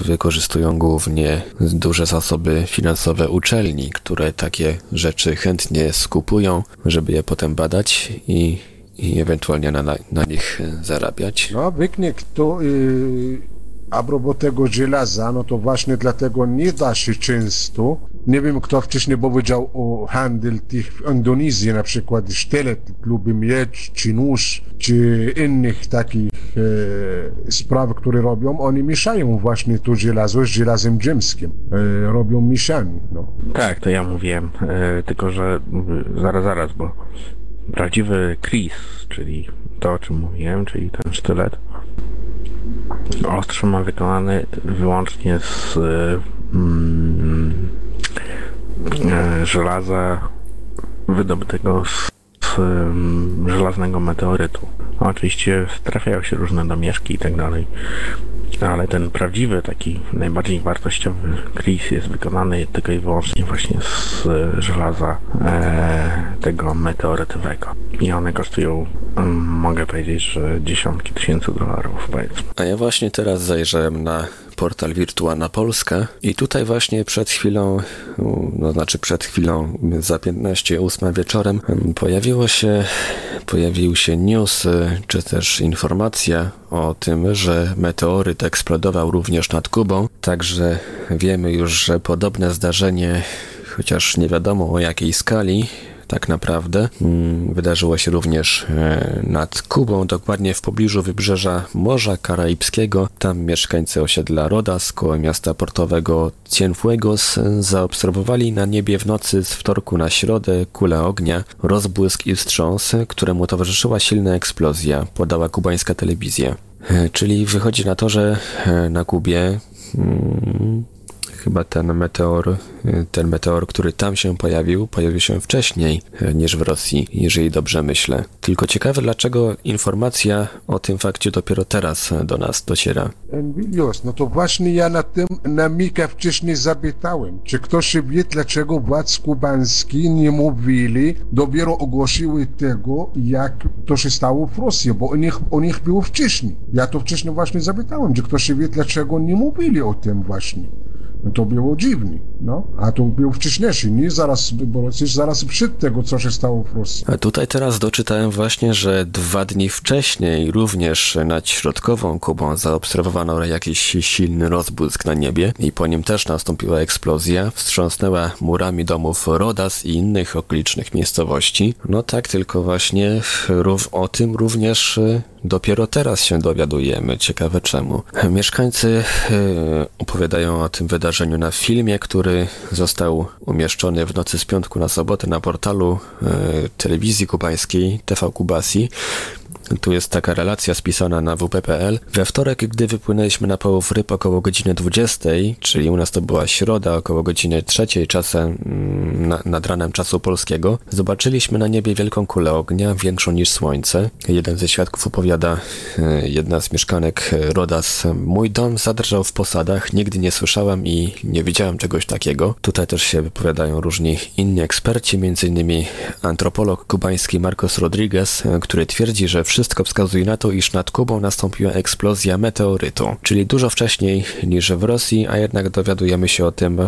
wykorzystują głównie duże zasoby finansowe uczelni, które takie rzeczy chętnie skupują, żeby je potem badać i, i ewentualnie na, na nich zarabiać. No, wyknik to yy, a propos tego żelaza, no to właśnie dlatego nie da się często. Nie wiem, kto wcześniej powiedział o handel tych w Indonezji, na przykład sztylet lubi mieć, czy nóż, czy innych takich e, spraw, które robią. Oni mieszają właśnie to żelazo z żelazem ziemskim. E, robią mieszanie, no. Tak, to ja mówiłem, e, tylko że zaraz, zaraz, bo prawdziwy Chris, czyli to, o czym mówiłem, czyli ten sztylet, Ostrze ma wykonany wyłącznie z mm, e, żelaza wydobytego z, żelaznego meteorytu. Oczywiście trafiają się różne domieszki i tak dalej. Ale ten prawdziwy, taki najbardziej wartościowy Chris jest wykonany tylko i wyłącznie właśnie z żelaza e, tego meteorytowego. I one kosztują, mogę powiedzieć, że dziesiątki tysięcy dolarów, powiedzmy. A ja właśnie teraz zajrzałem na portal Wirtualna Polska i tutaj właśnie przed chwilą, no znaczy przed chwilą, za 15 8 wieczorem pojawiło się, pojawił się news, czy też informacja o tym, że meteoryt eksplodował również nad Kubą, także wiemy już, że podobne zdarzenie, chociaż nie wiadomo o jakiej skali, tak naprawdę. Mm, wydarzyło się również e, nad Kubą, dokładnie w pobliżu wybrzeża Morza Karaibskiego. Tam mieszkańcy osiedla Rodas koło miasta portowego Cienfuegos zaobserwowali na niebie w nocy z wtorku na środę kulę ognia, rozbłysk i wstrząs, któremu towarzyszyła silna eksplozja, podała kubańska telewizja. E, czyli wychodzi na to, że e, na Kubie hmm, chyba ten meteor, y, ten meteor, który tam się pojawił, pojawił się wcześniej y, niż w Rosji, jeżeli dobrze myślę. Tylko ciekawe, dlaczego informacja o tym fakcie dopiero teraz do nas dociera. No to właśnie ja na tym na Mika wcześniej zapytałem, czy ktoś wie, dlaczego władz kubańskich nie mówili, dopiero ogłosiły tego, jak to się stało w Rosji, bo o nich, o nich było wcześniej. Ja to wcześniej właśnie zapytałem, czy ktoś wie, dlaczego nie mówili o tym właśnie. To było dziwne, no. A to był wcześniejszy, nie zaraz, bo zaraz przed tego, co się stało w Rosji. A tutaj teraz doczytałem właśnie, że dwa dni wcześniej również nad środkową Kubą zaobserwowano jakiś silny rozbłysk na niebie i po nim też nastąpiła eksplozja, wstrząsnęła murami domów Rodas i innych okolicznych miejscowości. No tak, tylko właśnie o tym również y, dopiero teraz się dowiadujemy. Ciekawe czemu. Mieszkańcy y, opowiadają o tym wydarzeniu wydarzeniu na filmie, który został umieszczony w nocy z piątku na sobotę na portalu e, telewizji kubańskiej TV Kubasi. Tu jest taka relacja spisana na wp.pl. We wtorek, gdy wypłynęliśmy na połów ryb około godziny 20, czyli u nas to była środa około godziny 3 czasem mm, na, nad ranem czasu polskiego, zobaczyliśmy na niebie wielką kulę ognia, większą niż słońce. Jeden ze świadków opowiada, e, jedna z mieszkanek e, Rodas, mój dom zadrżał w posadach, nigdy nie słyszałem i nie widziałem czegoś takiego. Tutaj też się wypowiadają różni inni eksperci, m.in. antropolog kubański Marcos Rodriguez, e, który twierdzi, że wszystko wskazuje na to, iż nad Kubą nastąpiła eksplozja meteorytu, czyli dużo wcześniej niż w Rosji, a jednak dowiadujemy się o tym,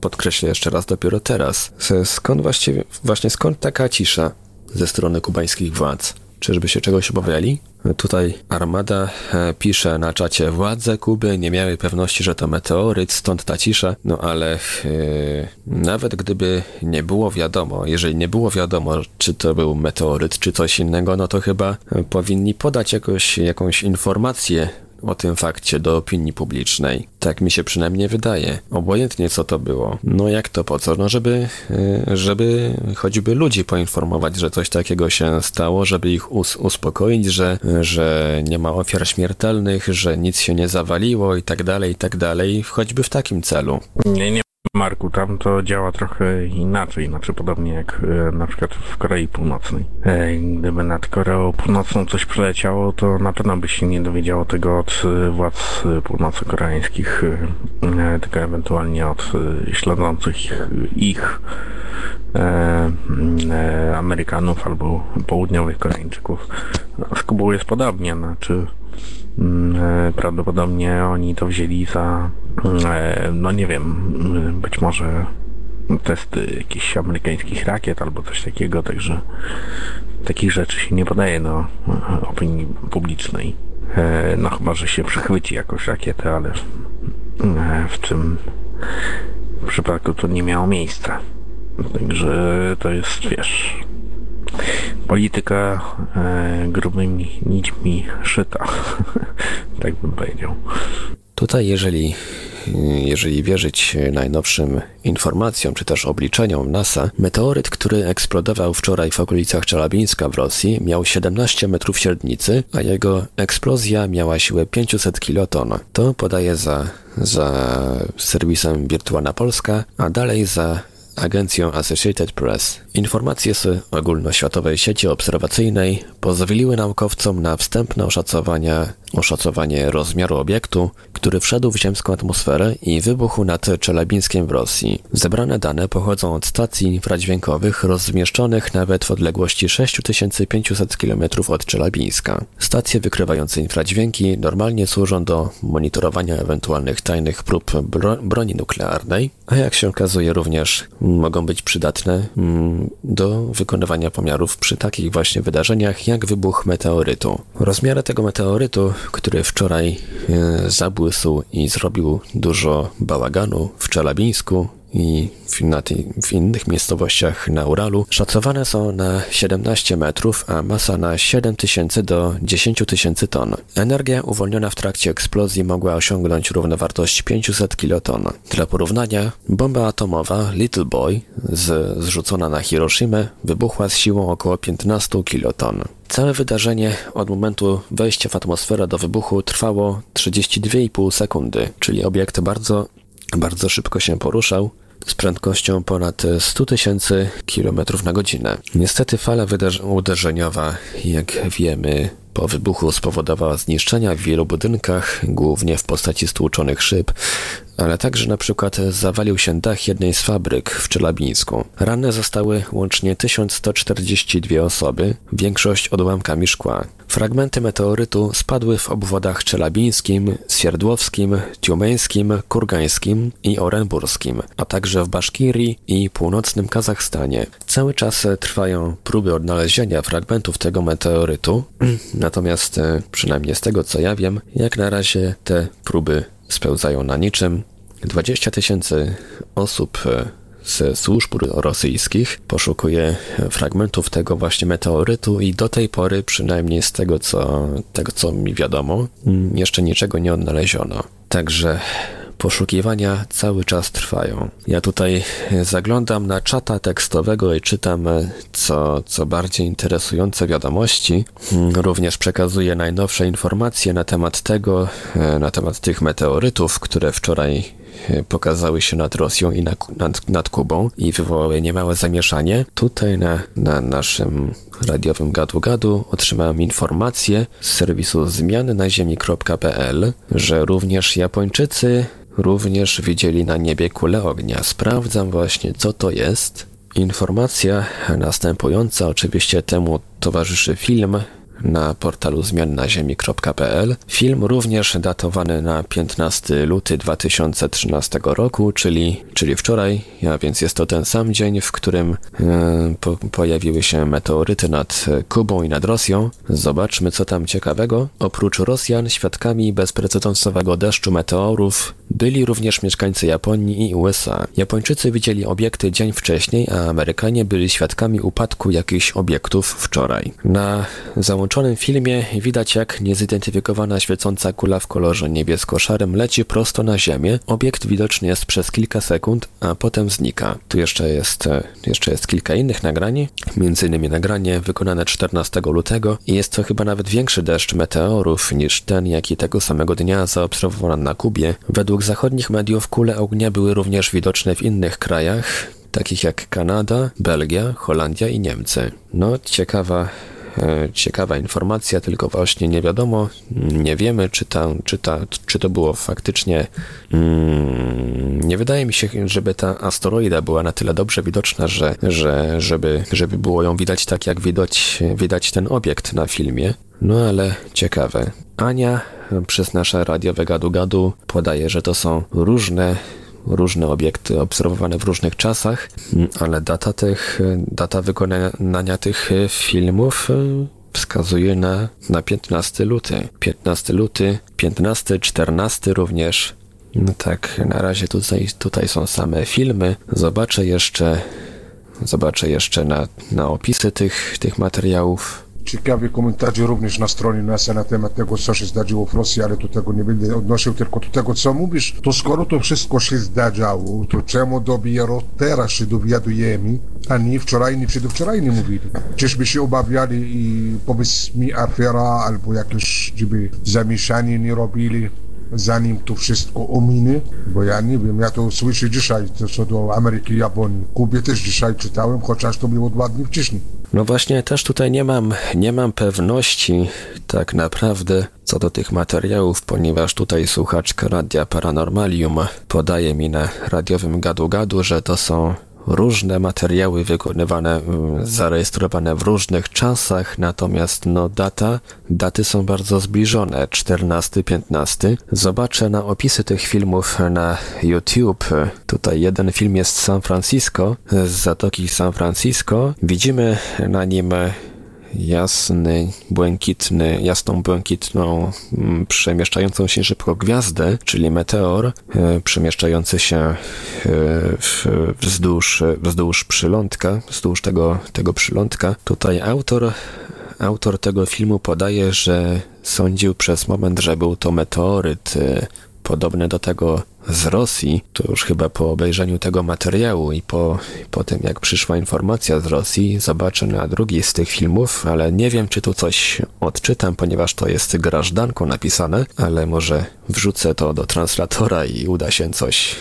podkreślę jeszcze raz, dopiero teraz. Skąd właściwie, właśnie skąd taka cisza ze strony kubańskich władz? Czyżby się czegoś obawiali? Tutaj Armada e, pisze na czacie, władze Kuby nie miały pewności, że to meteoryt, stąd ta cisza. No ale yy, nawet gdyby nie było wiadomo, jeżeli nie było wiadomo, czy to był meteoryt, czy coś innego, no to chyba powinni podać jakoś, jakąś informację o tym fakcie do opinii publicznej. Tak mi się przynajmniej wydaje. Obojętnie co to było. No jak to po co? No żeby, e, żeby choćby ludzi poinformować, że coś takiego się stało, żeby ich us uspokoić, że, że nie ma ofiar śmiertelnych, że nic się nie zawaliło i tak dalej, i tak dalej, choćby w takim celu. Nie, nie Marku, tam to działa trochę inaczej, znaczy podobnie jak e, na przykład w Korei Północnej. E, gdyby nad Koreą Północną coś przeleciało, to na pewno by się nie dowiedziało tego od e, władz północno-koreańskich, tylko ewentualnie od śledzących ich Amerykanów albo południowych Koreańczyków. Z Kubą jest podobnie, znaczy prawdopodobnie oni to wzięli za, no nie wiem, być może testy jakichś amerykańskich rakiet albo coś takiego, także takich rzeczy się nie podaje do opinii publicznej. E, no chyba, że się przechwyci jakąś rakietę, ale w tym przypadku to nie miało miejsca. Także to jest, wiesz, polityka e, grubymi nićmi szyta, tak bym powiedział. Tutaj, jeżeli, jeżeli wierzyć najnowszym informacjom czy też obliczeniom NASA, meteoryt, który eksplodował wczoraj w okolicach Czelabińska w Rosji, miał 17 metrów średnicy, a jego eksplozja miała siłę 500 kiloton. To podaje za, za serwisem Wirtualna Polska, a dalej za agencją Associated Press. Informacje z ogólnoświatowej sieci obserwacyjnej pozwoliły naukowcom na wstępne oszacowania, oszacowanie rozmiaru obiektu, który wszedł w ziemską atmosferę i wybuchł nad Czelabińskiem w Rosji. Zebrane dane pochodzą od stacji infradźwiękowych rozmieszczonych nawet w odległości 6500 km od Czelabińska. Stacje wykrywające infradźwięki normalnie służą do monitorowania ewentualnych tajnych prób bro broni nuklearnej, a jak się okazuje również mogą być przydatne mm, do wykonywania pomiarów przy takich właśnie wydarzeniach jak wybuch meteorytu. Rozmiary tego meteorytu, który wczoraj e, zabłysł i zrobił dużo bałaganu w Czelabińsku, i w, na w innych miejscowościach na Uralu szacowane są na 17 metrów, a masa na 7 tysięcy do 10 tysięcy ton. Energia uwolniona w trakcie eksplozji mogła osiągnąć równowartość 500 kiloton. Dla porównania, bomba atomowa Little Boy z, zrzucona na Hiroshima wybuchła z siłą około 15 kiloton. Całe wydarzenie od momentu wejścia w atmosferę do wybuchu trwało 32,5 sekundy, czyli obiekt bardzo bardzo szybko się poruszał z prędkością ponad 100 tysięcy kilometrów na godzinę. Niestety fala uderzeniowa, jak wiemy, po wybuchu spowodowała zniszczenia w wielu budynkach, głównie w postaci stłuczonych szyb, ale także na przykład zawalił się dach jednej z fabryk w Czelabińsku. Ranne zostały łącznie 1142 osoby, większość odłamkami szkła. Fragmenty meteorytu spadły w obwodach czelabińskim, Sierdłowskim, Tiumeńskim, Kurgańskim i Orenburskim, a także w Baszkirii i północnym Kazachstanie. Cały czas trwają próby odnalezienia fragmentów tego meteorytu, natomiast e, przynajmniej z tego co ja wiem, jak na razie te próby spełzają na niczym. 20 tysięcy osób e, ze służb rosyjskich poszukuje fragmentów tego właśnie meteorytu i do tej pory, przynajmniej z tego co, tego co mi wiadomo, jeszcze niczego nie odnaleziono. Także poszukiwania cały czas trwają. Ja tutaj zaglądam na czata tekstowego i czytam co, co bardziej interesujące wiadomości. Również przekazuję najnowsze informacje na temat tego, na temat tych meteorytów, które wczoraj pokazały się nad Rosją i nad, nad, nad Kubą i wywołały niemałe zamieszanie. Tutaj na, na naszym radiowym gadu-gadu otrzymałem informację z serwisu zmiany na ziemi.pl, że również Japończycy również widzieli na niebie kulę ognia. Sprawdzam właśnie co to jest. Informacja następująca, oczywiście temu towarzyszy film na portalu zmiannaziemi.pl. Film również datowany na 15 luty 2013 roku, czyli, czyli wczoraj, a więc jest to ten sam dzień, w którym e, po, pojawiły się meteoryty nad Kubą i nad Rosją. Zobaczmy, co tam ciekawego. Oprócz Rosjan, świadkami bezprecedensowego deszczu meteorów byli również mieszkańcy Japonii i USA. Japończycy widzieli obiekty dzień wcześniej, a Amerykanie byli świadkami upadku jakichś obiektów wczoraj. Na załączonym załączonym filmie widać jak niezidentyfikowana świecąca kula w kolorze niebiesko-szarym leci prosto na ziemię. Obiekt widoczny jest przez kilka sekund, a potem znika. Tu jeszcze jest, e, jeszcze jest kilka innych nagrań, innymi nagranie wykonane 14 lutego i jest to chyba nawet większy deszcz meteorów niż ten, jaki tego samego dnia zaobserwowano na Kubie. Według zachodnich mediów kule ognia były również widoczne w innych krajach, takich jak Kanada, Belgia, Holandia i Niemcy. No, ciekawa ciekawa informacja, tylko właśnie nie wiadomo, nie wiemy, czy, ta, czy, ta, czy to było faktycznie. Mm, nie wydaje mi się, żeby ta asteroida była na tyle dobrze widoczna, że, że żeby, żeby było ją widać tak, jak widać, widać ten obiekt na filmie. No ale ciekawe. Ania przez nasze radiowe gadu-gadu podaje, że to są różne różne obiekty obserwowane w różnych czasach, ale data tych, data wykonania tych filmów e, wskazuje na, na 15 luty. 15 luty, 15, 14 również. No tak, na razie tutaj, tutaj są same filmy. Zobaczę jeszcze, zobaczę jeszcze na, na opisy tych, tych materiałów ciekawe komentarze również na stronie NASA na temat tego, co się zdarzyło w Rosji, ale do tego nie będę odnosił, tylko do tego, co mówisz. To skoro to wszystko się zdarzało, to czemu dopiero teraz się dowiadujemy, a nie wczoraj, nie przedwczoraj nie mówili? Czyżby się obawiali i powiedz mi afera albo jakieś, żeby zamieszanie nie robili? zanim to wszystko ominie, bo ja nie wiem, ja to słyszę dzisiaj, co do Ameryki Japonii. Kubie też dzisiaj czytałem, chociaż to było dwa dni wcześniej. No właśnie, też tutaj nie mam, nie mam pewności tak naprawdę co do tych materiałów, ponieważ tutaj słuchaczka Radia Paranormalium podaje mi na radiowym gadu-gadu, że to są różne materiały wykonywane, mm, zarejestrowane w różnych czasach, natomiast no data, daty są bardzo zbliżone, 14-15. Zobaczę na opisy tych filmów na YouTube. Tutaj jeden film jest z San Francisco, z Zatoki San Francisco. Widzimy na nim jasny, błękitny, jasną, błękitną, mm, przemieszczającą się szybko gwiazdę, czyli meteor, e, przemieszczający się e, wzdłuż, wzdłuż przylądka, wzdłuż tego, tego przylądka. Tutaj autor autor tego filmu podaje, że sądził przez moment, że był to meteoryt e, podobny do tego z Rosji, to już chyba po obejrzeniu tego materiału i po, po tym, jak przyszła informacja z Rosji, zobaczę na drugi z tych filmów, ale nie wiem, czy tu coś odczytam, ponieważ to jest grażdanką napisane, ale może wrzucę to do translatora i uda się coś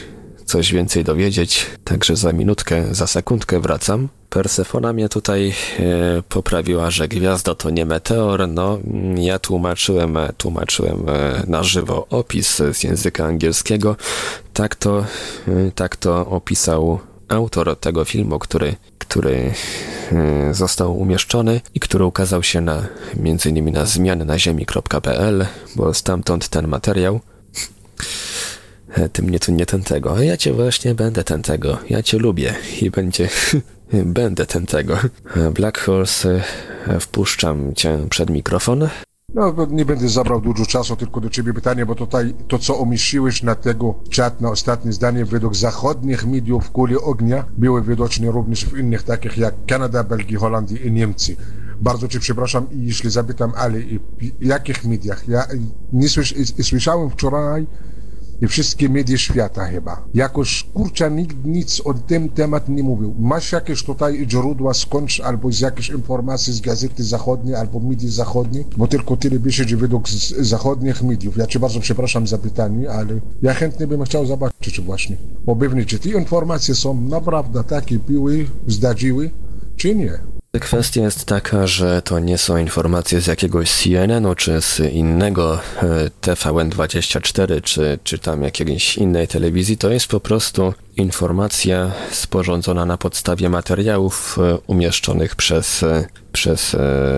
coś więcej dowiedzieć, także za minutkę, za sekundkę wracam. Persefona mnie tutaj e, poprawiła, że gwiazda to nie meteor. No, ja tłumaczyłem, tłumaczyłem e, na żywo opis z języka angielskiego. Tak to, e, tak to opisał autor tego filmu, który, który e, został umieszczony i który ukazał się na, innymi na zmiany na ziemi.pl, bo stamtąd ten materiał. E, Ty mnie tu nie ten tego, a ja cię właśnie będę ten tego. Ja cię lubię i będzie. będę ten tego. E, Black Horse, e, wpuszczam cię przed mikrofon. No, nie będę zabrał dużo czasu, tylko do ciebie pytanie, bo tutaj to, co umieściłeś na tego czat, na ostatnie zdanie, według zachodnich mediów kuli ognia, były widoczne również w innych takich jak Kanada, Belgia, Holandia i Niemcy. Bardzo cię przepraszam, jeśli zapytam, ale w jakich mediach? Ja nie słysz, słyszałem wczoraj i wszystkie media świata chyba. Jakoś, kurczę, nikt nic o tym temat nie mówił. Masz jakieś tutaj źródła skądś, albo z jakiejś informacji z gazety zachodniej, albo medii zachodniej? Bo tylko tyle pisze, że według zachodnich mediów. Ja cię bardzo przepraszam za pytanie, ale ja chętnie bym chciał zobaczyć właśnie. Bo pewnie, czy te informacje są naprawdę takie były, zdarzyły, czy nie? Kwestia jest taka, że to nie są informacje z jakiegoś CNN-u czy z innego e, TVN24 czy, czy tam jakiejś innej telewizji. To jest po prostu informacja sporządzona na podstawie materiałów e, umieszczonych przez, e, przez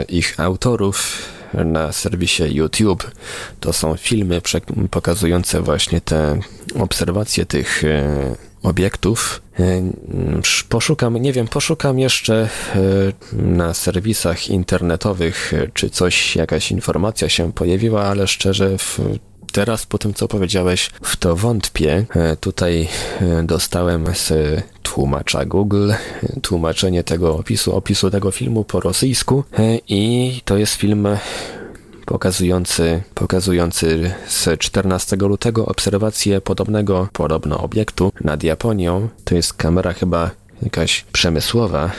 ich autorów na serwisie YouTube. To są filmy pokazujące właśnie te obserwacje tych obiektów. E, sz- Poszukam, nie wiem, poszukam jeszcze e, na serwisach internetowych, e, czy coś, jakaś informacja się pojawiła, ale szczerze w Teraz po tym, co powiedziałeś, w to wątpię. Tutaj dostałem z tłumacza Google tłumaczenie tego opisu, opisu tego filmu po rosyjsku i to jest film pokazujący, pokazujący z 14 lutego obserwację podobnego, podobno obiektu nad Japonią. To jest kamera chyba jakaś przemysłowa.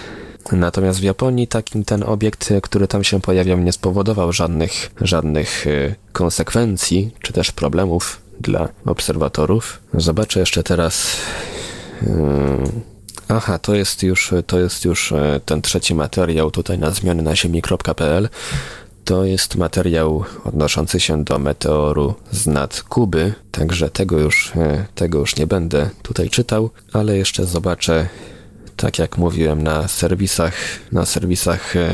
Natomiast w Japonii takim ten obiekt, który tam się pojawiał, nie spowodował żadnych, żadnych e, konsekwencji, czy też problemów dla obserwatorów. Zobaczę jeszcze teraz. e, Aha, to jest już, to jest już e, ten trzeci materiał tutaj na zmiany na ziemi.pl. To jest materiał odnoszący się do meteoru z nad Kuby, także tego już, e, tego już nie będę tutaj czytał, ale jeszcze zobaczę, tak jak mówiłem, na serwisach, na serwisach e,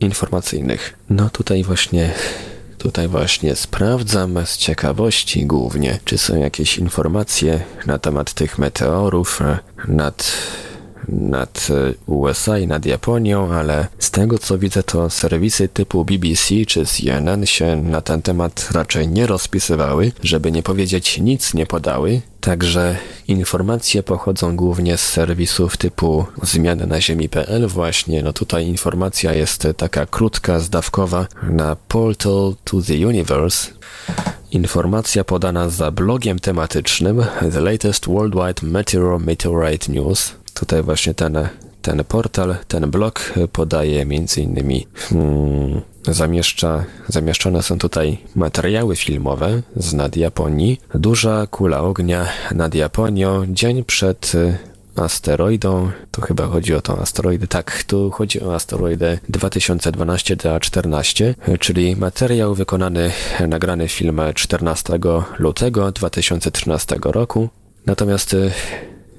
informacyjnych. No tutaj właśnie, tutaj właśnie sprawdzam z ciekawości głównie, czy są jakieś informacje na temat tych meteorów e, nad nad e, USA i nad Japonią, ale z tego co widzę, to serwisy typu BBC czy CNN się na ten temat raczej nie rozpisywały, żeby nie powiedzieć nic nie podały. Także informacje pochodzą głównie z serwisów typu zmiany na ziemi.pl właśnie. No tutaj informacja jest taka krótka, zdawkowa na Portal to the Universe. Informacja podana za blogiem tematycznym The Latest Worldwide Meteor Meteorite News. Tutaj właśnie ten, ten portal, ten blog podaje między innymi hmm, zamieszcza, zamieszczone są tutaj materiały filmowe z nad Japonii. Duża kula ognia nad Japonią dzień przed y, asteroidą. Tu chyba chodzi o tą asteroidę. Tak, tu chodzi o asteroidę 2012 DA14, czyli materiał wykonany, nagrany film 14 lutego 2013 roku. Natomiast y,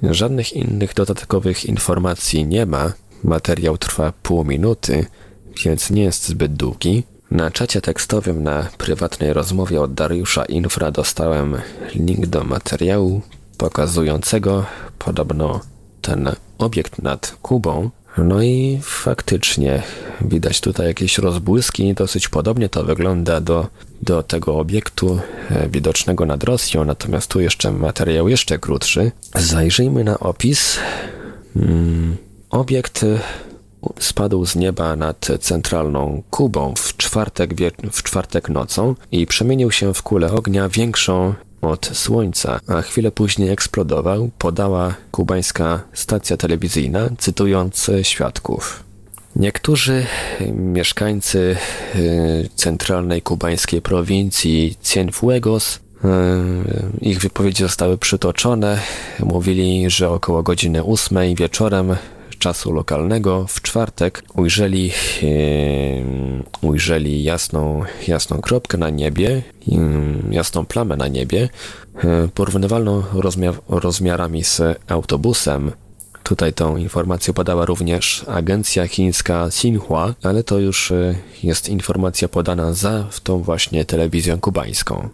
żadnych innych dodatkowych informacji nie ma. Materiał trwa pół minuty, więc nie jest zbyt długi. Na czacie tekstowym na prywatnej rozmowie od Dariusza Infra dostałem link do materiału pokazującego podobno ten obiekt nad Kubą. No i faktycznie widać tutaj jakieś rozbłyski, dosyć podobnie to wygląda do, do tego obiektu e, widocznego nad Rosją, natomiast tu jeszcze materiał jeszcze krótszy. Zajrzyjmy na opis. Mm, obiekt e, spadł z nieba nad centralną Kubą w czwartek, w czwartek nocą i przemienił się w kulę ognia większą od Słońca, a chwilę później eksplodował, podała kubańska stacja telewizyjna, cytując świadków. Niektórzy mieszkańcy e, centralnej kubańskiej prowincji Cienfuegos Ich wypowiedzi zostały przytoczone. Mówili, że około godziny 8 wieczorem czasu lokalnego w czwartek ujrzeli, yy, ujrzeli jasną, jasną kropkę na niebie, yy, jasną plamę na niebie, yy, porównywalną rozmiar, rozmiarami z autobusem. Tutaj tą informację podała również agencja chińska Xinhua, ale to już jest informacja podana za tą właśnie telewizją kubańską.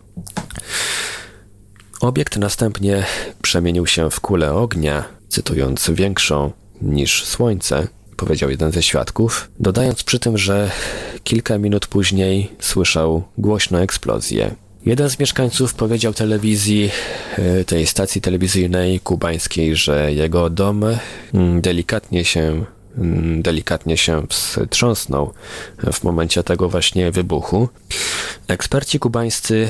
Obiekt następnie przemienił się w kulę ognia, cytując większą niż Słońce, powiedział jeden ze świadków, dodając przy tym, że kilka minut później słyszał głośną eksplozję. Jeden z mieszkańców powiedział telewizji, e, tej stacji telewizyjnej kubańskiej, że jego dom mm, delikatnie się mm, delikatnie się wstrząsnął w momencie tego właśnie wybuchu. Eksperci kubańscy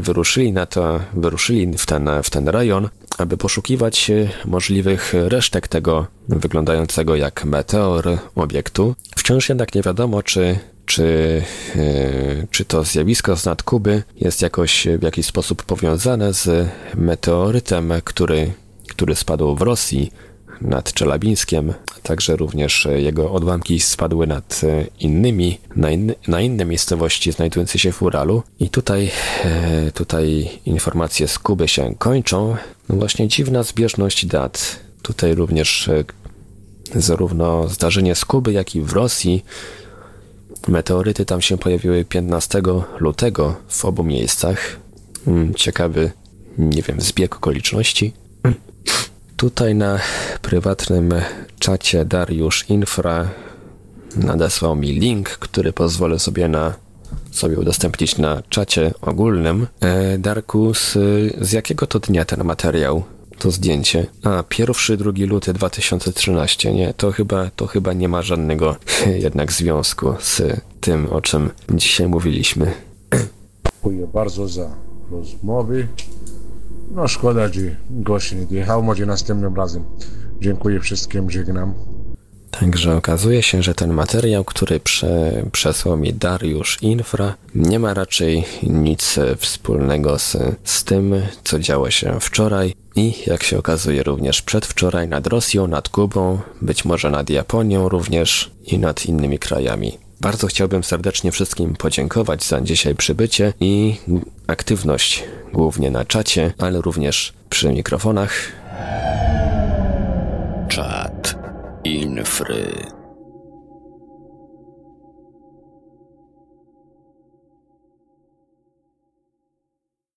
wyruszyli na to, wyruszyli w ten, w ten rejon, aby poszukiwać możliwych resztek tego wyglądającego jak meteor obiektu. Wciąż jednak nie wiadomo, czy czy, yy, czy to zjawisko z Kuby jest jakoś w jakiś sposób powiązane z meteorytem, który, który spadł w Rosji nad Czelabińskiem, a także również jego odłamki spadły nad innymi, na, inny, na inne miejscowości znajdujące się w Uralu. I tutaj, yy, tutaj informacje z Kuby się kończą. No właśnie dziwna zbieżność dat. Tutaj również yy, zarówno zdarzenie z Kuby, jak i w Rosji Meteoryty tam się pojawiły 15 lutego w obu miejscach. Hmm, ciekawy, nie wiem, zbieg okoliczności. Tutaj na prywatnym czacie Dariusz Infra nadesłał mi link, który pozwolę sobie na sobie udostępnić na czacie ogólnym. E, Darku, z, z jakiego to dnia ten materiał? to zdjęcie. A, pierwszy, drugi luty 2013. Nie, to chyba, to chyba nie ma żadnego jednak związku z tym, o czym dzisiaj mówiliśmy. Dziękuję bardzo za rozmowy. No szkoda, że gość nie dojechał, może następnym razem. Dziękuję wszystkim, żegnam. Także okazuje się, że ten materiał, który prze, przesłał mi Dariusz Infra, nie ma raczej nic wspólnego z, z tym, co działo się wczoraj i, jak się okazuje, również przedwczoraj nad Rosją, nad Kubą, być może nad Japonią również i nad innymi krajami. Bardzo chciałbym serdecznie wszystkim podziękować za dzisiaj przybycie i aktywność, głównie na czacie, ale również przy mikrofonach. Czat. Infry.